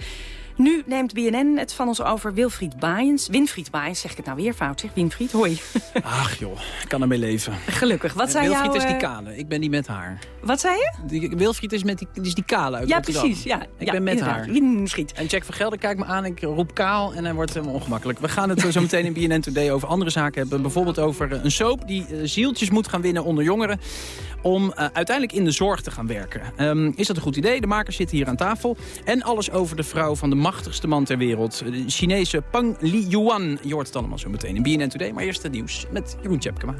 Nu neemt BNN het van ons over Wilfried Baaiens. Winfried Baaiens, zeg ik het nou weer fout, zeg. Winfried, hoi. Ach joh, ik kan ermee leven. Gelukkig. Wat zei Wilfried jou, is die uh... kale, ik ben die met haar. Wat zei je? Die, Wilfried is, met die, is die kale uit Ja, Rotterdam. precies. Ja, ik ja, ben met inderdaad. haar. Winfried. En Jack van Gelder kijkt me aan, ik roep kaal en hij wordt helemaal ongemakkelijk. We gaan het zo meteen in BNN Today over andere zaken hebben. Bijvoorbeeld over een soap die zieltjes moet gaan winnen onder jongeren om uh, uiteindelijk in de zorg te gaan werken. Um, is dat een goed idee? De makers zitten hier aan tafel. En alles over de vrouw van de machtigste man ter wereld. De Chinese Pang Li-Yuan. Je hoort het allemaal zo meteen in BNN Today. Maar eerst het nieuws met Jeroen Tjepkema.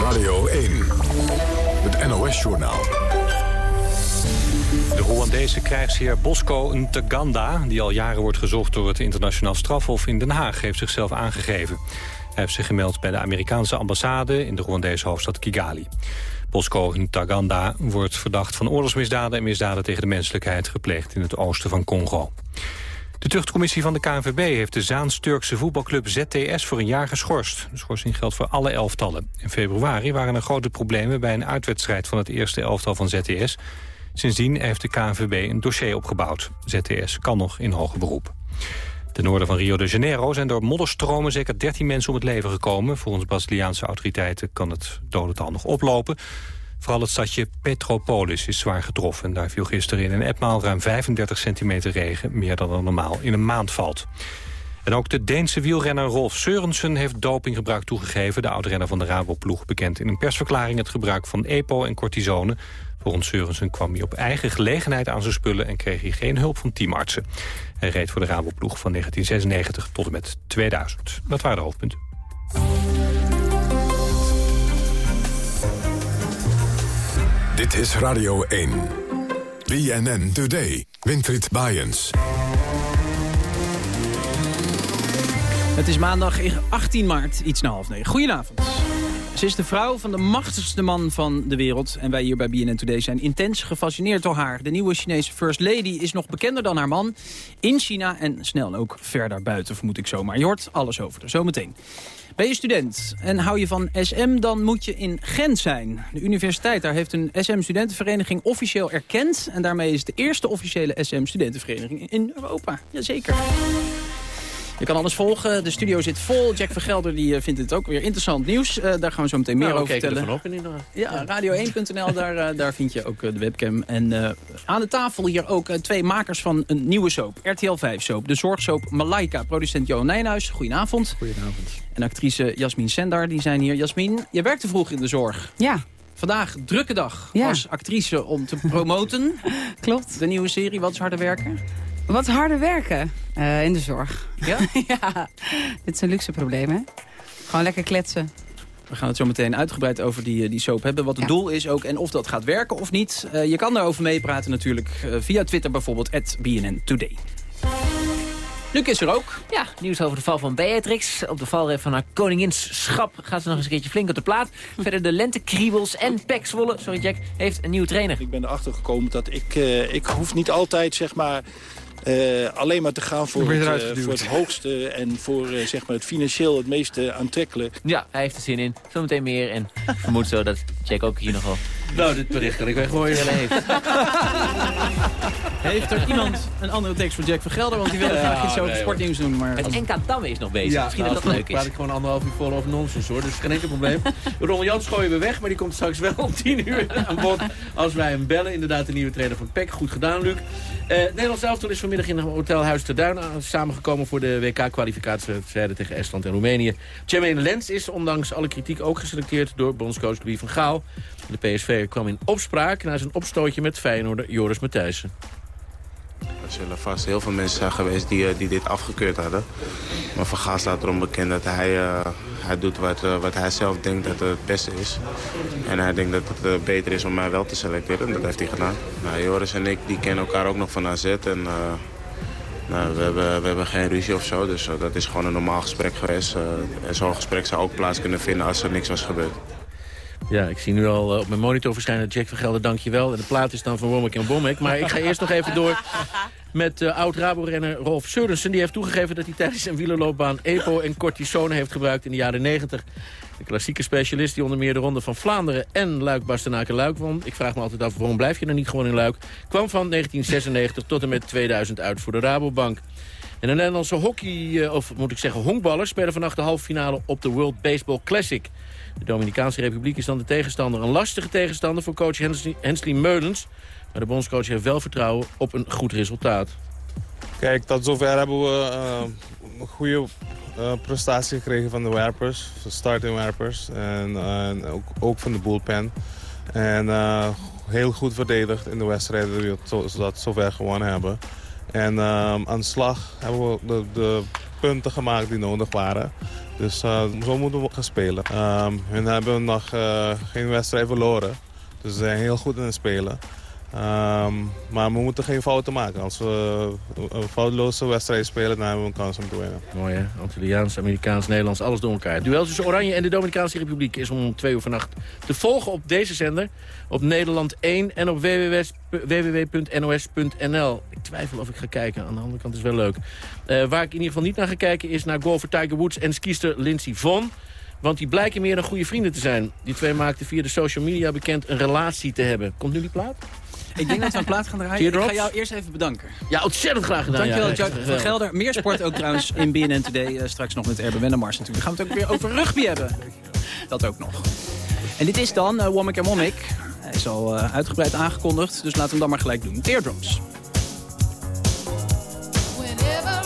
Radio 1. Het NOS-journaal. De Rwandese krijgsheer Bosco Ntaganda, die al jaren wordt gezocht door het internationaal strafhof in Den Haag, heeft zichzelf aangegeven. Hij heeft zich gemeld bij de Amerikaanse ambassade in de Rwandese hoofdstad Kigali. Bosco Ntaganda wordt verdacht van oorlogsmisdaden en misdaden tegen de menselijkheid gepleegd in het oosten van Congo. De tuchtcommissie van de KNVB heeft de Zaans-Turkse voetbalclub ZTS voor een jaar geschorst. De schorsing geldt voor alle elftallen. In februari waren er grote problemen bij een uitwedstrijd van het eerste elftal van ZTS. Sindsdien heeft de KNVB een dossier opgebouwd. ZTS kan nog in hoger beroep. Ten noorden van Rio de Janeiro zijn door modderstromen zeker 13 mensen om het leven gekomen. Volgens Braziliaanse autoriteiten kan het dodental nog oplopen. Vooral het stadje Petropolis is zwaar getroffen. Daar viel gisteren in een etmaal ruim 35 centimeter regen, meer dan normaal in een maand valt. En ook de Deense wielrenner Rolf Seurensen heeft dopinggebruik toegegeven. De oud-renner van de Rabo-ploeg bekend in een persverklaring het gebruik van EPO en cortisone. Volgens Seurensen kwam hij op eigen gelegenheid aan zijn spullen... en kreeg hij geen hulp van teamartsen. Hij reed voor de Rabo-ploeg van 1996 tot en met 2000. Dat waren de hoofdpunten. Dit is Radio 1. BNN Today. Winfried Baaiens. Het is maandag 18 maart, iets na half negen. Goedenavond. Ze is de vrouw van de machtigste man van de wereld. En wij hier bij BNN Today zijn intens gefascineerd door haar. De nieuwe Chinese First Lady is nog bekender dan haar man. In China en snel ook ver daarbuiten, vermoed ik zomaar. Je hoort alles over haar, zometeen. Ben je student en hou je van SM, dan moet je in Gent zijn. De universiteit daar heeft een SM-studentenvereniging officieel erkend. En daarmee is de eerste officiële SM-studentenvereniging in Europa. Jazeker. Je kan alles volgen. De studio zit vol. Jack Vergelder die, uh, vindt het ook weer interessant nieuws. Uh, daar gaan we zo meteen meer nou, over vertellen. ervan op in ieder geval. Ja, radio1.nl, daar, uh, daar vind je ook de webcam. En aan de tafel hier ook twee makers van een nieuwe soap. RTL 5 soap. De zorgsoap Malaika. Producent Johan Nijnhuis. Goedenavond. Goedenavond. En actrice Jasmin Sendar, die zijn hier. Jasmin, je werkte vroeg in de zorg. Ja. Vandaag, drukke dag, ja. als actrice om te promoten. Klopt. De nieuwe serie, Wat is harder werken? Wat harder werken uh, in de zorg. Ja? ja, dit is een luxe probleem, hè? Gewoon lekker kletsen. We gaan het zo meteen uitgebreid over die, die soap hebben. Wat het ja. doel is ook en of dat gaat werken of niet. Uh, je kan daarover meepraten natuurlijk uh, via Twitter bijvoorbeeld, at BNN Today. Luc is er ook. Ja, nieuws over de val van Beatrix. Op de valreep van haar koningschap gaat ze nog eens een keertje flink op de plaat. Verder de lentekriebels en Pek Zwolle, sorry Jack, heeft een nieuwe trainer. Ik ben erachter gekomen dat ik, uh, ik hoef niet altijd, zeg maar... Uh, alleen maar te gaan voor het, uh, voor het hoogste en voor uh, zeg maar het financieel het meest aantrekkelijk. Ja, hij heeft er zin in. Zometeen meer en ik vermoed zo dat Jack ook hier nogal... Nou, dit bericht kan ik weg gooien. heeft. heeft er iemand een andere tekst voor Jack van Gelder? Want die wil ja, graag iets over nee, sportnieuws doen. Maar het NK Damme is nog bezig. Ja, Misschien nou, dat dat leuk is. praat ik gewoon anderhalf uur vol over nonsens hoor. Dus geen enkel probleem. Ron Jans gooien we weg, maar die komt straks wel om tien uur aan bod. Als wij hem bellen. Inderdaad, de nieuwe trainer van PEC. Goed gedaan, Luc. Uh, Nederlands elftal is vanmiddag in Hotel Huis ter Duin samengekomen voor de WK-kwalificatiewedstrijden tegen Estland en Roemenië. Jermaine Lens is ondanks alle kritiek ook geselecteerd door bondscoach Louis van Gaal. De PSV kwam in opspraak na zijn opstootje met Feyenoorder Joris Matthijssen. Er zullen vast heel veel mensen zijn geweest die, die dit afgekeurd hadden. Maar Van Gaal staat erom bekend dat hij, uh, hij doet wat, uh, wat hij zelf denkt dat het beste is. En hij denkt dat het beter is om mij wel te selecteren. En dat heeft hij gedaan. Nou, Joris en ik die kennen elkaar ook nog van AZ. En Nou, we, hebben, we hebben geen ruzie of zo, dus dat is gewoon een normaal gesprek geweest. en zo'n gesprek zou ook plaats kunnen vinden als er niks was gebeurd. Ja, ik zie nu al op mijn monitor verschijnen Jack van Gelder, dankjewel. En de plaat is dan van Womack en Bommek. Maar ik ga eerst nog even door met uh, oud-Rabo-renner Rolf Sørensen. Die heeft toegegeven dat hij tijdens zijn wielerloopbaan EPO en cortisone heeft gebruikt in de jaren 90. De klassieke specialist die onder meer de Ronde van Vlaanderen en Luik Bastenaken Luik won. Ik vraag me altijd af, waarom blijf je dan niet gewoon in Luik? Kwam van 1996 tot en met 2000 uit voor de Rabobank. En de Nederlandse hockey, eh, of moet ik zeggen honkballers... spelen vannacht de halve finale op de World Baseball Classic. De Dominicaanse Republiek is dan de tegenstander. Een lastige tegenstander voor coach Hensley Meulens. Maar de bondscoach heeft wel vertrouwen op een goed resultaat. Kijk, tot zover hebben we uh, een goede uh, prestatie gekregen van de werpers. De starting werpers. En, ook, ook, van de bullpen. En uh, heel goed verdedigd in de wedstrijden die we dat zover gewonnen hebben. En aan de slag hebben we de, de punten gemaakt die nodig waren. Dus uh, zo moeten we gaan spelen. Um, hun hebben nog uh, geen wedstrijd verloren. Dus ze zijn heel goed in het spelen. Um, maar we moeten geen fouten maken. Als we een foutloze wedstrijd spelen, dan hebben we een kans om te winnen. Mooi hè? Antilliaans, Amerikaans, Nederlands, alles door elkaar. Het duel tussen Oranje en de Dominicaanse Republiek is om twee uur vannacht te volgen op deze zender. Op Nederland 1 en op www.nos.nl. Ik twijfel of ik ga kijken. Aan de andere kant is het wel leuk. Uh, waar ik in ieder geval niet naar ga kijken is naar golfer Tiger Woods en skiester Lindsey Vonn. Want die blijken meer dan goede vrienden te zijn. Die twee maakten via de social media bekend een relatie te hebben. Komt nu die plaat? Ik denk dat we een plaat gaan draaien. Ik ga jou eerst even bedanken. Ja, ontzettend graag gedaan. Dankjewel, ja, Jack van Gelder. Meer sport ook trouwens in BNN Today. Uh, straks nog met Erben Wennemars natuurlijk. Gaan we het ook weer over rugby hebben. Dat ook nog. En dit is dan uh, Womack en Womack. Hij is al uh, uitgebreid aangekondigd, dus laten we hem dan maar gelijk doen. Teardrops. Een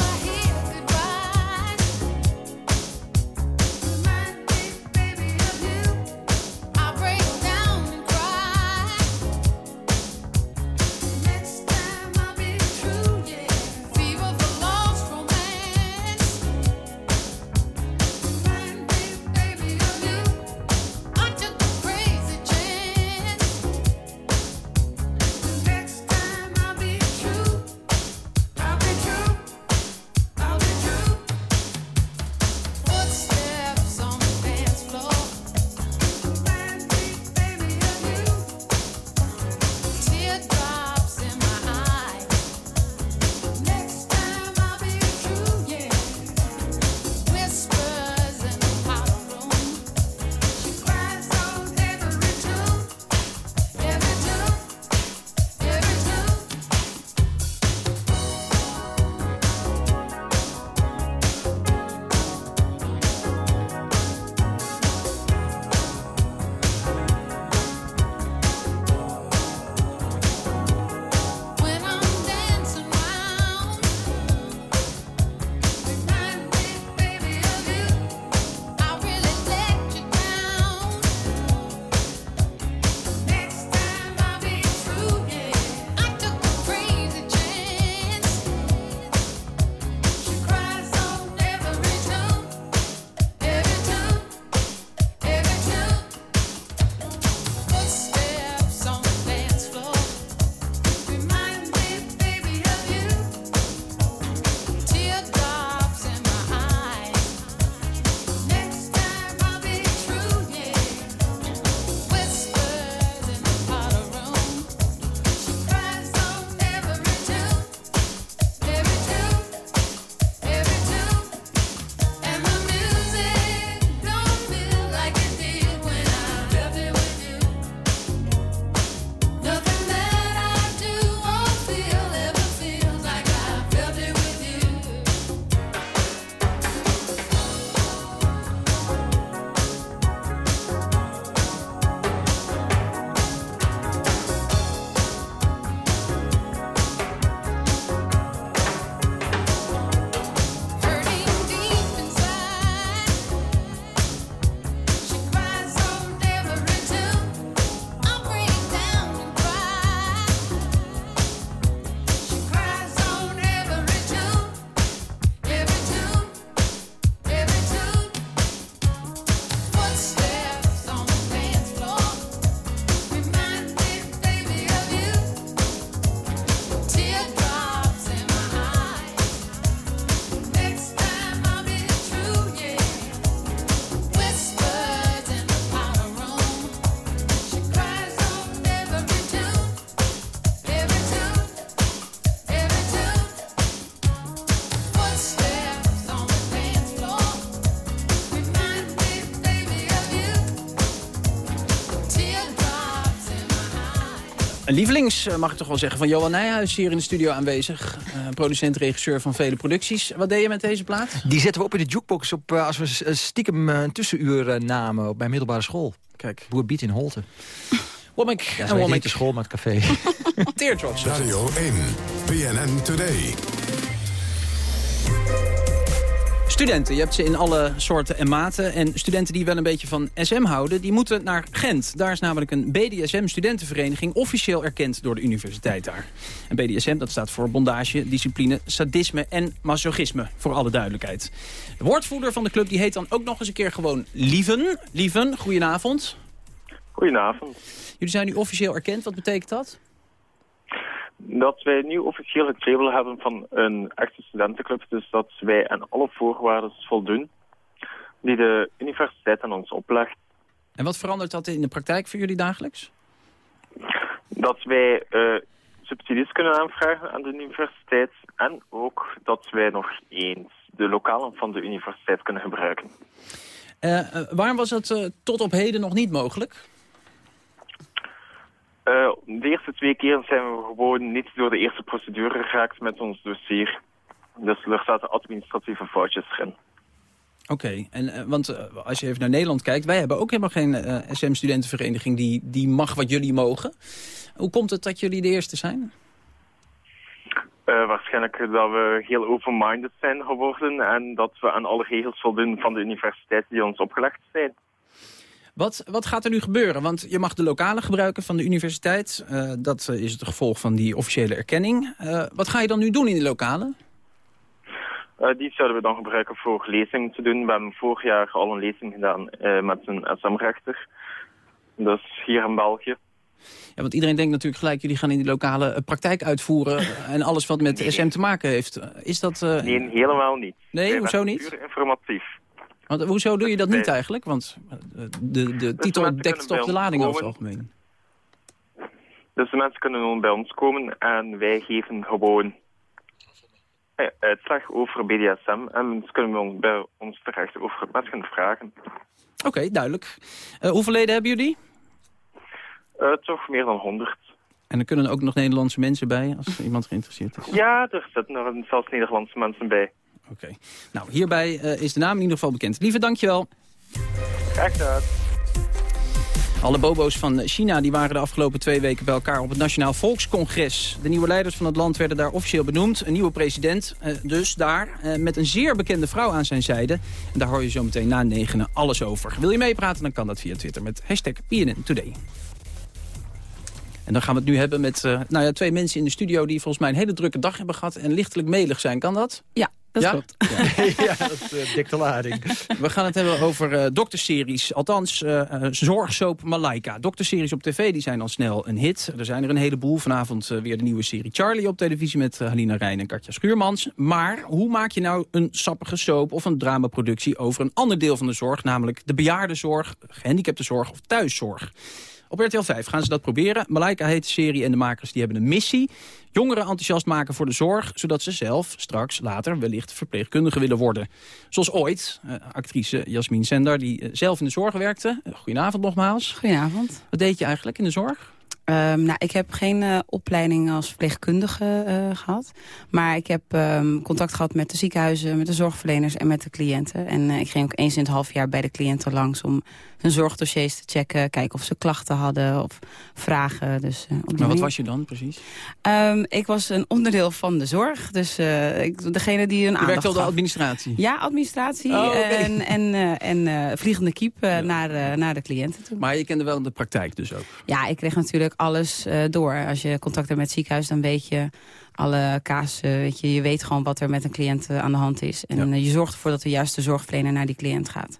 eh, mag ik toch wel zeggen, van Johan Nijhuis hier in de studio aanwezig. Uh, producent, regisseur van vele producties. Wat deed je met deze plaat? Die zetten we op in de jukebox op, uh, als we stiekem een tussenuur namen bij middelbare school. Kijk. Boer Biet in Holte. Womack ja, en Womack. de school, maar het café. Teardrops. Radio 1, BNN Today. Studenten, je hebt ze in alle soorten en maten. En studenten die wel een beetje van SM houden, die moeten naar Gent. Daar is namelijk een BDSM-studentenvereniging officieel erkend door de universiteit daar. En BDSM, dat staat voor bondage, discipline, sadisme en masochisme, voor alle duidelijkheid. De woordvoerder van de club die heet dan ook nog eens een keer gewoon Lieven. Lieven, goedenavond. Goedenavond. Jullie zijn nu officieel erkend, wat betekent dat? Dat wij nu officieel het label hebben van een echte studentenclub. Dus dat wij aan alle voorwaarden voldoen die de universiteit aan ons oplegt. En wat verandert dat in de praktijk voor jullie dagelijks? Dat wij uh, subsidies kunnen aanvragen aan de universiteit en ook dat wij nog eens de lokalen van de universiteit kunnen gebruiken. Uh, uh, waarom was dat tot op heden nog niet mogelijk? Uh, de eerste twee keer zijn we gewoon niet door de eerste procedure geraakt met ons dossier. Dus er zaten administratieve foutjes erin. Oké, en uh, want uh, als je even naar Nederland kijkt... wij hebben ook helemaal geen SM-studentenvereniging die, die mag wat jullie mogen. Hoe komt het dat jullie de eerste zijn? waarschijnlijk dat we heel open-minded zijn geworden... en dat we aan alle regels voldoen van de universiteit die ons opgelegd zijn. Wat, wat gaat er nu gebeuren? Want je mag de lokale gebruiken van de universiteit. Uh, dat is het gevolg van die officiële erkenning. Uh, wat ga je dan nu doen in de lokale? Uh, die zouden we dan gebruiken voor lezingen te doen. We hebben vorig jaar al een lezing gedaan met een SM-rechter. Dus hier in België. Ja, want iedereen denkt natuurlijk gelijk, jullie gaan in die lokale praktijk uitvoeren... en alles wat met nee, SM te maken heeft. Is dat... Nee, helemaal niet. Nee, hoezo niet? Puur informatief. Want hoezo doe je dat niet eigenlijk? Want de, de titel dekt toch de lading over het algemeen. Dus de mensen kunnen gewoon bij ons komen en wij geven gewoon ja, uitslag over BDSM. En mensen kunnen bij ons terecht over het met gaan vragen. Oké, okay, duidelijk. Uh, hoeveel leden hebben jullie? Uh, toch meer dan 100. En er kunnen ook nog Nederlandse mensen bij, als iemand geïnteresseerd is? Ja, er zitten er zelfs Nederlandse mensen bij. Oké. Okay. Nou, hierbij uh, is de naam in ieder geval bekend. Lieve, dankjewel. Graag gedaan. Alle bobo's van China die waren de afgelopen twee weken bij elkaar op het Nationaal Volkscongres. De nieuwe leiders van het land werden daar officieel benoemd. Een nieuwe president uh, dus daar, uh, met een zeer bekende vrouw aan zijn zijde. En daar hoor je zo meteen na negenen alles over. Wil je meepraten, dan kan dat via Twitter met hashtag PNN Today. En dan gaan we het nu hebben met uh, nou ja, twee mensen in de studio... die volgens mij een hele drukke dag hebben gehad en lichtelijk melig zijn. Kan dat? Ja, dat ja? klopt. Ja, ja dat uh, dikt de lading. We gaan het hebben over uh, dokterseries. Althans, uh, zorgsoap Malaika. Dokterseries op tv die zijn al snel een hit. Er zijn er een heleboel. Vanavond weer de nieuwe serie Charlie op televisie... met Halina Rijn en Katja Schuurmans. Maar hoe maak je nou een sappige soap of een dramaproductie... over een ander deel van de zorg, namelijk de bejaardenzorg... gehandicaptenzorg of thuiszorg? Op RTL 5 gaan ze dat proberen. Malaika heet de serie en de makers die hebben een missie. Jongeren enthousiast maken voor de zorg... zodat ze zelf straks later wellicht verpleegkundige willen worden. Zoals ooit, uh, actrice Jasmin Zender, die uh, zelf in de zorg werkte. Uh, goedenavond nogmaals. Goedenavond. Wat deed je eigenlijk in de zorg? Um, nou, ik heb geen uh, opleiding als verpleegkundige uh, gehad. Maar ik heb um, contact gehad met de ziekenhuizen, met de zorgverleners en met de cliënten. En uh, ik ging ook eens in het half jaar bij de cliënten langs om hun zorgdossiers te checken. Kijken of ze klachten hadden of vragen. Dus, maar wat was je dan precies? Um, ik was een onderdeel van de zorg. Dus ik, degene die een aandacht Je werkte al de administratie? Ja, administratie oh, okay. en, en, en vliegende kiep ja. naar, naar de cliënten toe. Maar je kende wel de praktijk dus ook? Ja, ik kreeg natuurlijk alles uh, door. Als je contact hebt met het ziekenhuis, dan weet je alle kaas. Uh, weet je, je weet gewoon wat er met een cliënt uh, aan de hand is. En ja. je zorgt ervoor dat de juiste zorgverlener naar die cliënt gaat.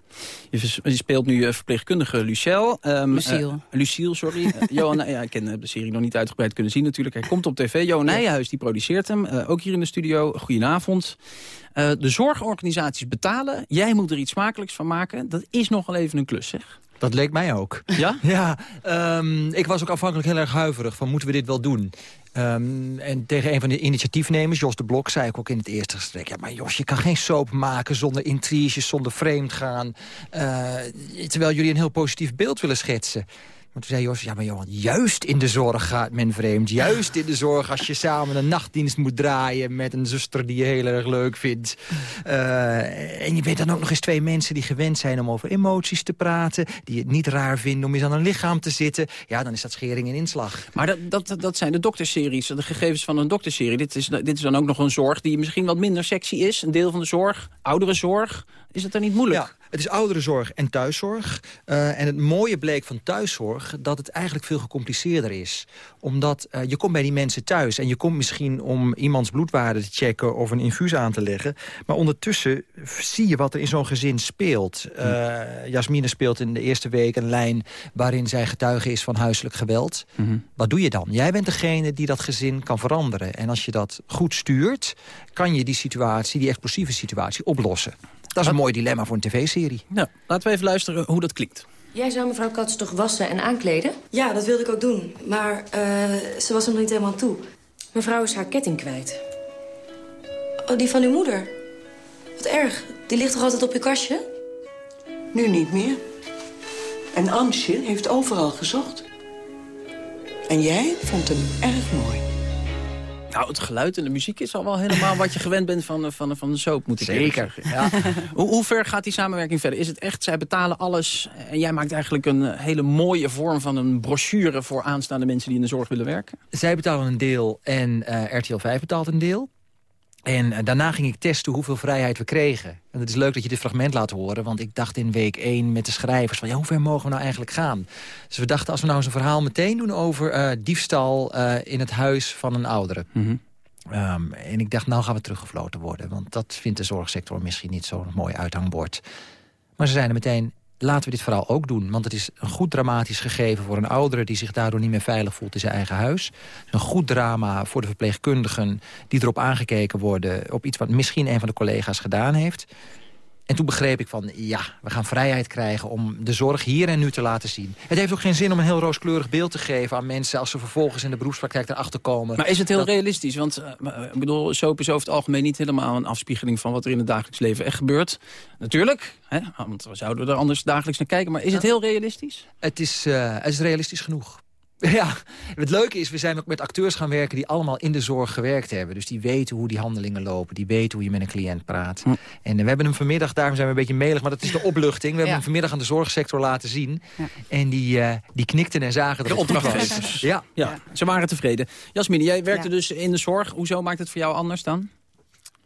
Je, speelt nu verpleegkundige Lucille. Um, Lucille. Lucille, sorry. Johan, ja, ik ken de serie nog niet uitgebreid kunnen zien natuurlijk. Hij komt op tv. Johan. Nijenhuis, die produceert hem. ook hier in de studio. Goedenavond. de zorgorganisaties betalen. Jij moet er iets smakelijks van maken. Dat is nogal even een klus, zeg. Dat leek mij ook. Ja? Ja, um, ik was ook afhankelijk heel erg huiverig van moeten we dit wel doen. Um, en tegen een van de initiatiefnemers, Jos de Blok, zei ik ook in het eerste gesprek... ja, maar Jos, je kan geen soap maken zonder intriges, zonder vreemd gaan... Uh, terwijl jullie een heel positief beeld willen schetsen. Maar toen zei Jos, ja maar Johan, juist in de zorg gaat men vreemd. Juist in de zorg als je samen een nachtdienst moet draaien... met een zuster die je heel erg leuk vindt. Uh, en je bent dan ook nog eens twee mensen die gewend zijn om over emoties te praten... die het niet raar vinden om eens aan een lichaam te zitten. Ja, dan is dat schering en inslag. Maar dat, dat, dat zijn de dokterseries, de gegevens van een dokterserie. Dit is, dit is dan ook nog een zorg die misschien wat minder sexy is. Een deel van de zorg, oudere zorg. Is het dan niet moeilijk? Ja. Het is ouderenzorg en thuiszorg. Uh, en het mooie bleek van thuiszorg dat het eigenlijk veel gecompliceerder is. Omdat uh, je komt bij die mensen thuis en je komt misschien om iemands bloedwaarde te checken of een infuus aan te leggen. Maar ondertussen zie je wat er in zo'n gezin speelt. Uh, Jasmine speelt in de eerste week een lijn waarin zij getuige is van huiselijk geweld. Mm -hmm. Wat doe je dan? Jij bent degene die dat gezin kan veranderen. En als je dat goed stuurt, kan je die situatie, die explosieve situatie, oplossen. Dat is een mooi dilemma voor een tv-serie. Nou, laten we even luisteren hoe dat klinkt. Jij zou mevrouw Katz toch wassen en aankleden? Ja, dat wilde ik ook doen. Maar uh, ze was er nog niet helemaal toe. Mevrouw is haar ketting kwijt. Oh, die van uw moeder? Wat erg. Die ligt toch altijd op je kastje? Nu niet meer. En Amsje heeft overal gezocht. En jij vond hem erg mooi. Nou, het geluid en de muziek is al wel helemaal wat je gewend bent van, van, van de soap, moet ik Zeker, ja. hoe, hoe ver gaat die samenwerking verder? Is het echt, zij betalen alles en jij maakt eigenlijk een hele mooie vorm van een brochure voor aanstaande mensen die in de zorg willen werken? Zij betalen een deel en uh, RTL 5 betaalt een deel. En uh, daarna ging ik testen hoeveel vrijheid we kregen. En het is leuk dat je dit fragment laat horen. Want ik dacht in week 1 met de schrijvers van... ja, hoe ver mogen we nou eigenlijk gaan? Dus we dachten, als we nou eens een verhaal meteen doen... over uh, diefstal uh, in het huis van een oudere. Mm -hmm. um, en ik dacht, nou gaan we teruggefloten worden. Want dat vindt de zorgsector misschien niet zo'n mooi uithangbord. Maar ze zeiden meteen, laten we dit verhaal ook doen. Want het is een goed dramatisch gegeven voor een oudere... die zich daardoor niet meer veilig voelt in zijn eigen huis. Een goed drama voor de verpleegkundigen... die erop aangekeken worden op iets wat misschien een van de collega's gedaan heeft. En toen begreep ik van, ja, we gaan vrijheid krijgen om de zorg hier en nu te laten zien. Het heeft ook geen zin om een heel rooskleurig beeld te geven aan mensen... als ze vervolgens in de beroepspraktijk erachter komen. Maar is het heel dat... realistisch? Want uh, ik bedoel, soap is over het algemeen niet helemaal een afspiegeling... van wat er in het dagelijks leven echt gebeurt. Natuurlijk, hè, want we zouden er anders dagelijks naar kijken. Maar is het heel realistisch? Het is, uh, het is realistisch genoeg. Ja, het leuke is, we zijn ook met acteurs gaan werken... die allemaal in de zorg gewerkt hebben. Dus die weten hoe die handelingen lopen. Die weten hoe je met een cliënt praat. Hm. En we hebben hem vanmiddag, daarom zijn we een beetje melig... maar dat is de opluchting. We hebben hem vanmiddag aan de zorgsector laten zien. Ja. En die, uh, die knikten en zagen de opdrachtgevers. Ja. Ja. ja, ze waren tevreden. Jasmine, jij werkte dus in de zorg. Hoezo maakt het voor jou anders dan?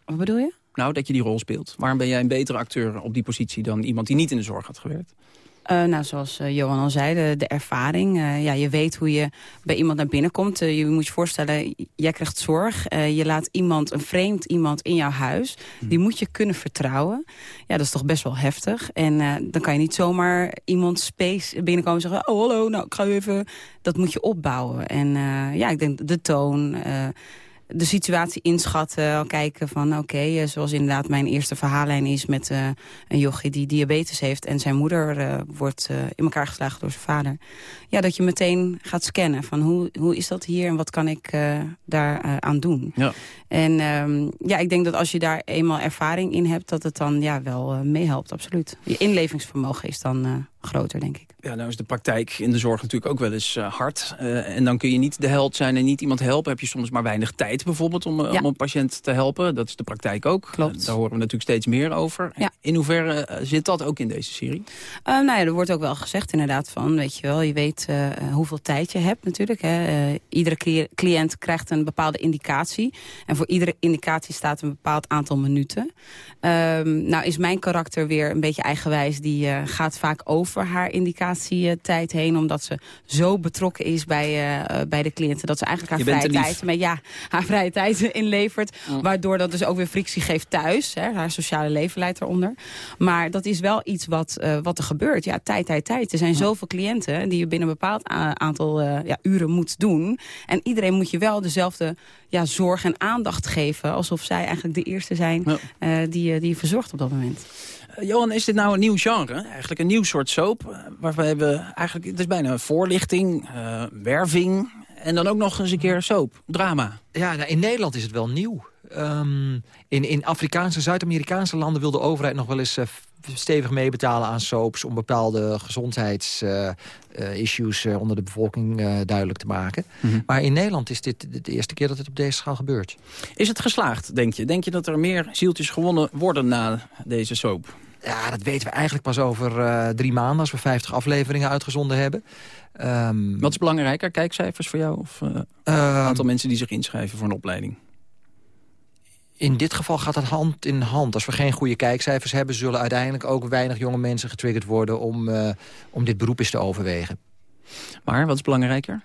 Wat bedoel je? Nou, dat je die rol speelt. Waarom ben jij een betere acteur op die positie... dan iemand die niet in de zorg had gewerkt? Uh, nou, zoals uh, Johan al zei, de, de ervaring. Uh, ja, je weet hoe je bij iemand naar binnen komt. je moet je voorstellen, jij krijgt zorg. je laat iemand, een vreemd iemand in jouw huis. Hm. Die moet je kunnen vertrouwen. Ja, dat is toch best wel heftig. En dan kan je niet zomaar iemand space binnenkomen en zeggen... oh, hallo, nou, ik ga even... Dat moet je opbouwen. En ja, ik denk de toon de situatie inschatten. Al kijken van oké, okay, zoals inderdaad mijn eerste verhaallijn is... met uh, een jochie die diabetes heeft... en zijn moeder uh, wordt uh, in elkaar geslagen door zijn vader. Ja, dat je meteen gaat scannen van hoe, hoe is dat hier... en wat kan ik daar aan doen. Ja. En um, ja, ik denk dat als je daar eenmaal ervaring in hebt... dat het dan ja, wel meehelpt, absoluut. Je inlevingsvermogen is dan groter, denk ik. Ja, nou is de praktijk in de zorg natuurlijk ook wel eens uh, hard. Uh, en dan kun je niet de held zijn en niet iemand helpen. Heb je soms maar weinig tijd bijvoorbeeld om, ja. om een patiënt te helpen. Dat is de praktijk ook. Klopt. daar horen we natuurlijk steeds meer over. Ja. In hoeverre zit dat ook in deze serie? nou ja, er wordt ook wel gezegd inderdaad van, weet je wel, je weet hoeveel tijd je hebt natuurlijk. Hè. iedere cliënt krijgt een bepaalde indicatie. En voor iedere indicatie staat een bepaald aantal minuten. Um, nou is mijn karakter weer een beetje eigenwijs. Die gaat vaak over haar indicatietijd heen. Omdat ze zo betrokken is bij, uh, bij de cliënten. Dat ze eigenlijk haar vrije tijd, met, ja, haar vrije tijd inlevert. Mm. Waardoor dat dus ook weer frictie geeft thuis. Hè. Haar sociale leven leidt eronder. Maar dat is wel iets wat, uh, wat er gebeurt. Ja, tijd, tijd, tijd. Er zijn mm. zoveel cliënten die je binnen een bepaald aantal uh, ja, uren moet doen. En iedereen moet je wel dezelfde ja, zorg en aandacht geven. Alsof zij eigenlijk de eerste zijn ja. die, die je verzorgt op dat moment. Uh, Johan, is dit nou een nieuw genre? Eigenlijk een nieuw soort soap? Uh, waarbij we eigenlijk, het is bijna voorlichting, uh, werving en dan ook nog eens een keer soap, drama. Ja, nou, in Nederland is het wel nieuw. Um, in, in Afrikaanse, Zuid-Amerikaanse landen wil de overheid nog wel eens stevig meebetalen aan soaps... om bepaalde gezondheidsissues onder de bevolking duidelijk te maken. Mhm. Maar in Nederland is dit de eerste keer dat het op deze schaal gebeurt. Is het geslaagd, denk je? Denk je dat er meer zieltjes gewonnen worden na deze soap? Ja, dat weten we eigenlijk pas over drie maanden... als we 50 afleveringen uitgezonden hebben. Ehm, Wat is belangrijker, kijkcijfers voor jou? Of het aantal mensen die zich inschrijven voor een opleiding? In dit geval gaat dat hand in hand. Als we geen goede kijkcijfers hebben... zullen uiteindelijk ook weinig jonge mensen getriggerd worden... om, uh, om dit beroep eens te overwegen. Maar wat is belangrijker?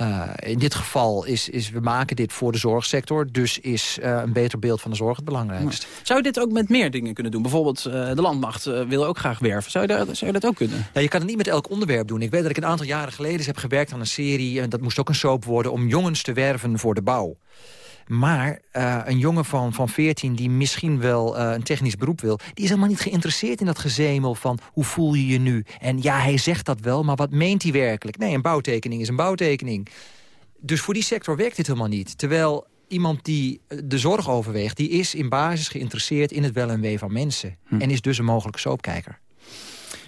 Uh, in dit geval is, is we maken dit voor de zorgsector. Dus is uh, een beter beeld van de zorg het belangrijkste. Zou je dit ook met meer dingen kunnen doen? Bijvoorbeeld uh, de landmacht wil ook graag werven. Zou je, dat, zou je dat ook kunnen? Ja, je kan het niet met elk onderwerp doen. Ik weet dat ik een aantal jaren geleden heb gewerkt aan een serie... en dat moest ook een soap worden om jongens te werven voor de bouw. Maar uh, een jongen van, van 14 die misschien wel uh, een technisch beroep wil... die is helemaal niet geïnteresseerd in dat gezemel van hoe voel je je nu? En ja, hij zegt dat wel, maar wat meent hij werkelijk? Nee, een bouwtekening is een bouwtekening. Dus voor die sector werkt dit helemaal niet. Terwijl iemand die de zorg overweegt... die is in basis geïnteresseerd in het wel en wee van mensen. Hm. En is dus een mogelijke soapkijker.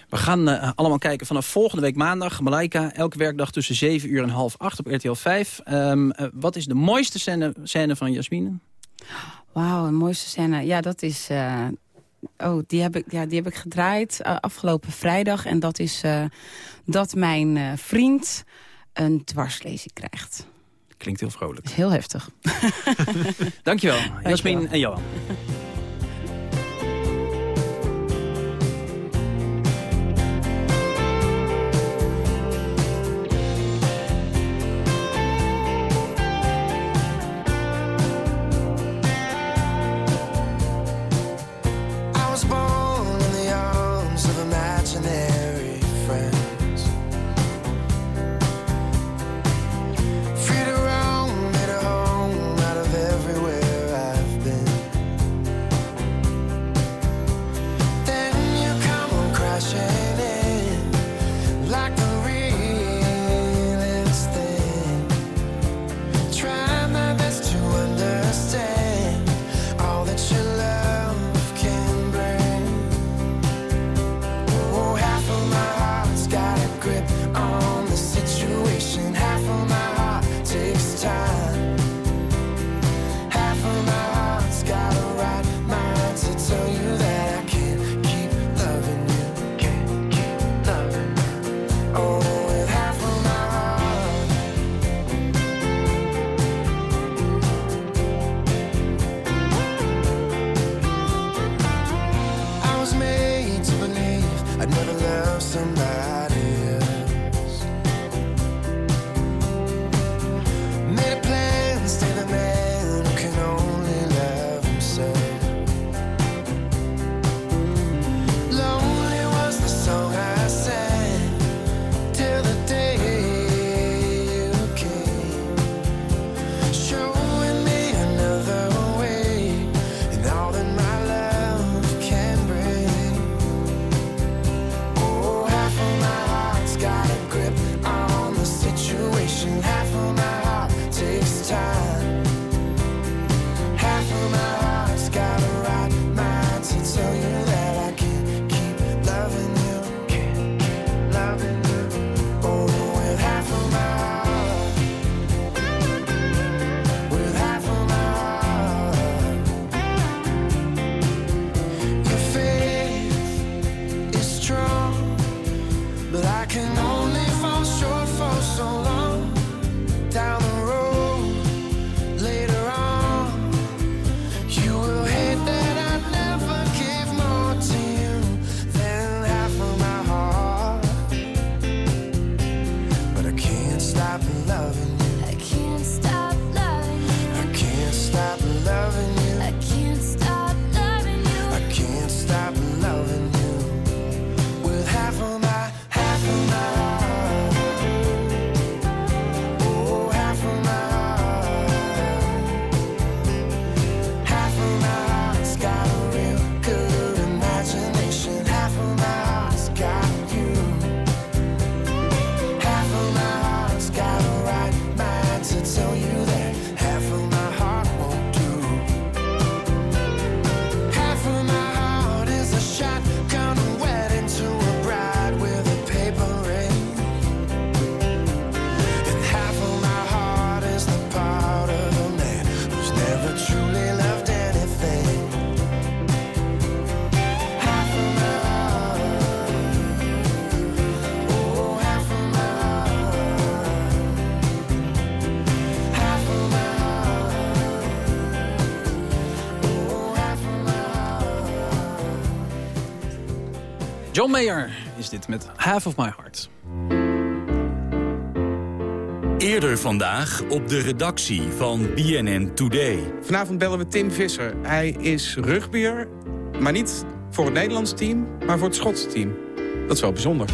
We gaan uh, allemaal kijken vanaf volgende week maandag. Malaika, elke werkdag tussen 7 uur en half 8 op RTL 5. Um, uh, wat is de mooiste scène, scène van Jasmine? Wauw, een mooiste scène. Ja, dat is... Uh, oh, die heb ik, ja, die heb ik gedraaid afgelopen vrijdag. En dat is dat mijn vriend een dwarslezing krijgt. Klinkt heel vrolijk. Heel heftig. Dankjewel, Jasmine en Johan. John Mayer is dit met Half of My Heart. Eerder vandaag op de redactie van BNN Today. Vanavond bellen we Tim Visser. Hij is rugbier, maar niet voor het Nederlands team, maar voor het Schotse team. Dat is wel bijzonder.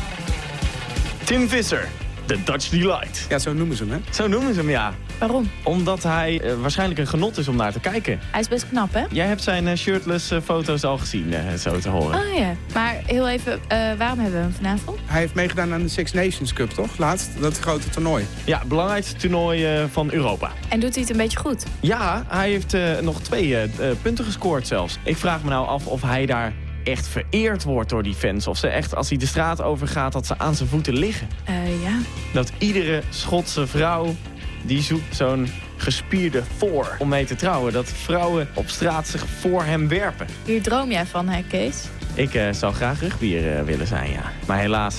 Tim Visser, de Dutch Delight. Ja, zo noemen ze hem, hè? Zo noemen ze hem, ja. Waarom? Omdat hij eh, waarschijnlijk een genot is om naar te kijken. Hij is best knap, hè? Jij hebt zijn eh, shirtless eh, foto's al gezien, eh, zo te horen. Oh ja. Maar heel even, eh, waarom hebben we hem vanavond? Hij heeft meegedaan aan de Six Nations Cup, toch? Laatst, dat grote toernooi. Ja, belangrijkste toernooi van Europa. En doet hij het een beetje goed? Ja, hij heeft nog twee punten gescoord zelfs. Ik vraag me nou af of hij daar echt vereerd wordt door die fans. Of ze echt, als hij de straat overgaat, dat ze aan zijn voeten liggen. Eh, ja. Dat iedere Schotse vrouw, die zoekt zo'n gespierde voor om mee te trouwen. Dat vrouwen op straat zich voor hem werpen. Hier droom jij van, hè, Kees? Ik eh, zou graag rugbier eh, willen zijn, ja. Maar helaas,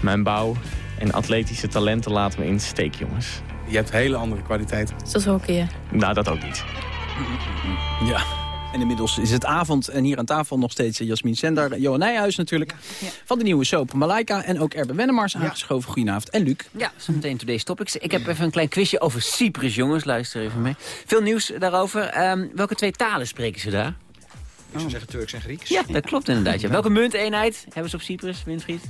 mijn bouw en atletische talenten laten me in de steek, jongens. Je hebt hele andere kwaliteiten. Zoals hockeyen. Nou, dat ook niet. Ja. En inmiddels is het avond en hier aan tafel nog steeds Jasmin Sender, Johan Nijhuis natuurlijk. Van de nieuwe soap Malaika en ook Erben Wennemars aangeschoven. Goedenavond. En Luc. Ja, zometeen Today's Topics. Ik heb even een klein quizje over Cyprus, jongens. Luister even mee. Veel nieuws daarover. Ehm, welke twee talen spreken ze daar? Ik zou zeggen Turks en Grieks. Ja, dat klopt inderdaad. Ja. Welke munteenheid hebben ze op Cyprus, Winfried?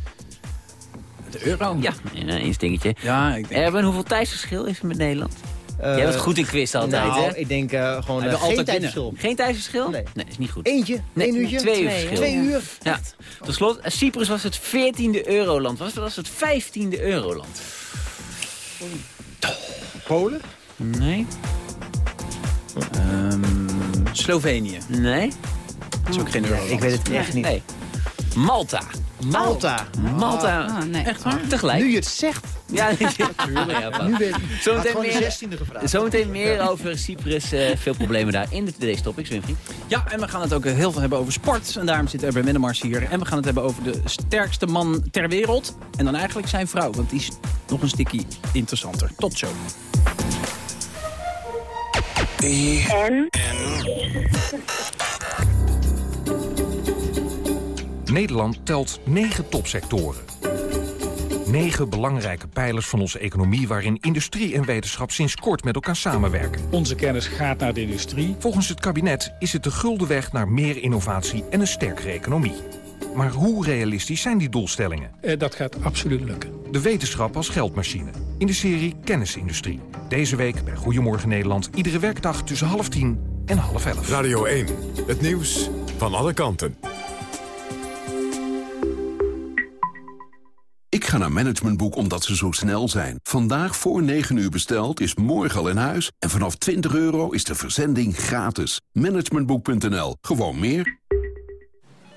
De euro. Ja, een instingetje. Ja, ik denk... Erben, hoeveel tijdsverschil is er met Nederland? Eh, Jij bent goed in quiz altijd, nou, hè? ik denk uh, gewoon uh, wil geen altijd tijdverschil. Geen tijdsverschil? Nee. Nee, is niet goed. Eentje? Nee, Eén uurtje? Twee uur Twee, verschil. Twee uur? Ja. Tot slot, eh, Cyprus was het 14e euroland. Was, was het 15e euroland? Polen? Nee. Ehm, Slovenië. Nee. Dat is ook geen euro. Ik weet het echt niet. Nee. Malta. Malta. Malta. Ah, nee. Echt waar? Tegelijk. Nu je het zegt. Ja, ja, Nu ik. Zometeen meer, 16e gevraagd. zometeen meer over Cyprus. eh, veel problemen daar in de Today's Topics, Winfried. Ja, en we gaan het ook eh, heel veel hebben over sport. En daarom zit Erben Wennemars hier. En we gaan het hebben over de sterkste man ter wereld. En dan eigenlijk zijn vrouw, want die is nog een stukje interessanter. Tot zo. Nederland telt negen topsectoren. Negen belangrijke pijlers van onze economie... waarin industrie en wetenschap sinds kort met elkaar samenwerken. Onze kennis gaat naar de industrie. Volgens het kabinet is het de gulden weg naar meer innovatie en een sterkere economie. Maar hoe realistisch zijn die doelstellingen? Eh, dat gaat absoluut lukken. De wetenschap als geldmachine. In de serie Kennisindustrie. Deze week bij Goedemorgen Nederland. Iedere werkdag tussen half tien en half elf. Radio 1, het nieuws van alle kanten. Ga naar Managementboek omdat ze zo snel zijn. Vandaag voor 9 uur besteld is morgen al in huis. En vanaf 20 euro is de verzending gratis. Managementboek.nl. Gewoon meer.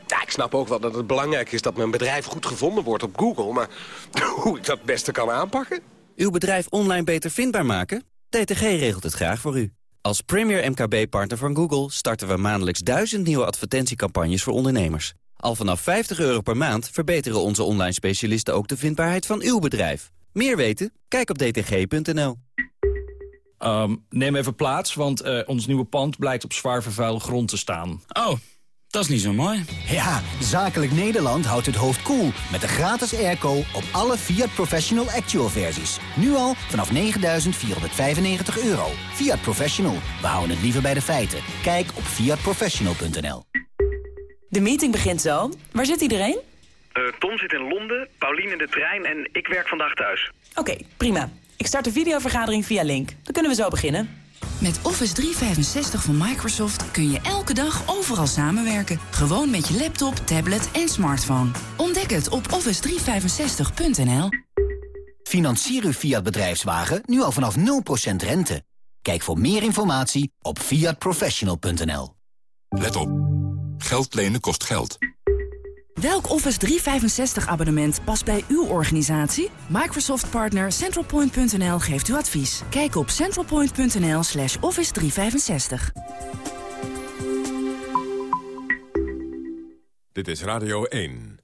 Ja, ik snap ook wel dat het belangrijk is dat mijn bedrijf goed gevonden wordt op Google. Maar hoe ik dat het beste kan aanpakken? Uw bedrijf online beter vindbaar maken? DTG regelt het graag voor u. Als premier MKB-partner van Google starten we maandelijks duizend nieuwe advertentiecampagnes voor ondernemers. Al vanaf 50 euro per maand verbeteren onze online specialisten ook de vindbaarheid van uw bedrijf. Meer weten? Kijk op dtg.nl. Ehm, neem even plaats, want eh, ons nieuwe pand blijkt op zwaar vervuilde grond te staan. Oh, dat is niet zo mooi. Ja, Zakelijk Nederland houdt het hoofd koel cool met de gratis airco op alle Fiat Professional Actual versies. Nu al vanaf 9.495 euro. Fiat Professional, we houden het liever bij de feiten. Kijk op fiatprofessional.nl. De meeting begint zo. Waar zit iedereen? Uh, Tom zit in Londen, Paulien in de trein en ik werk vandaag thuis. Oké, okay, prima. Ik start de videovergadering via Link. Dan kunnen we zo beginnen. Met Office 365 van Microsoft kun je elke dag overal samenwerken. Gewoon met je laptop, tablet en smartphone. Ontdek het op office365.nl. Financier uw Fiat bedrijfswagen nu al vanaf 0% rente. Kijk voor meer informatie op fiatprofessional.nl. Let op. Geld lenen kost geld. Welk Office 365 abonnement past bij uw organisatie? Microsoft partner CentralPoint.nl geeft u advies. Kijk op centralpoint.nl slash office 365. Dit is Radio 1.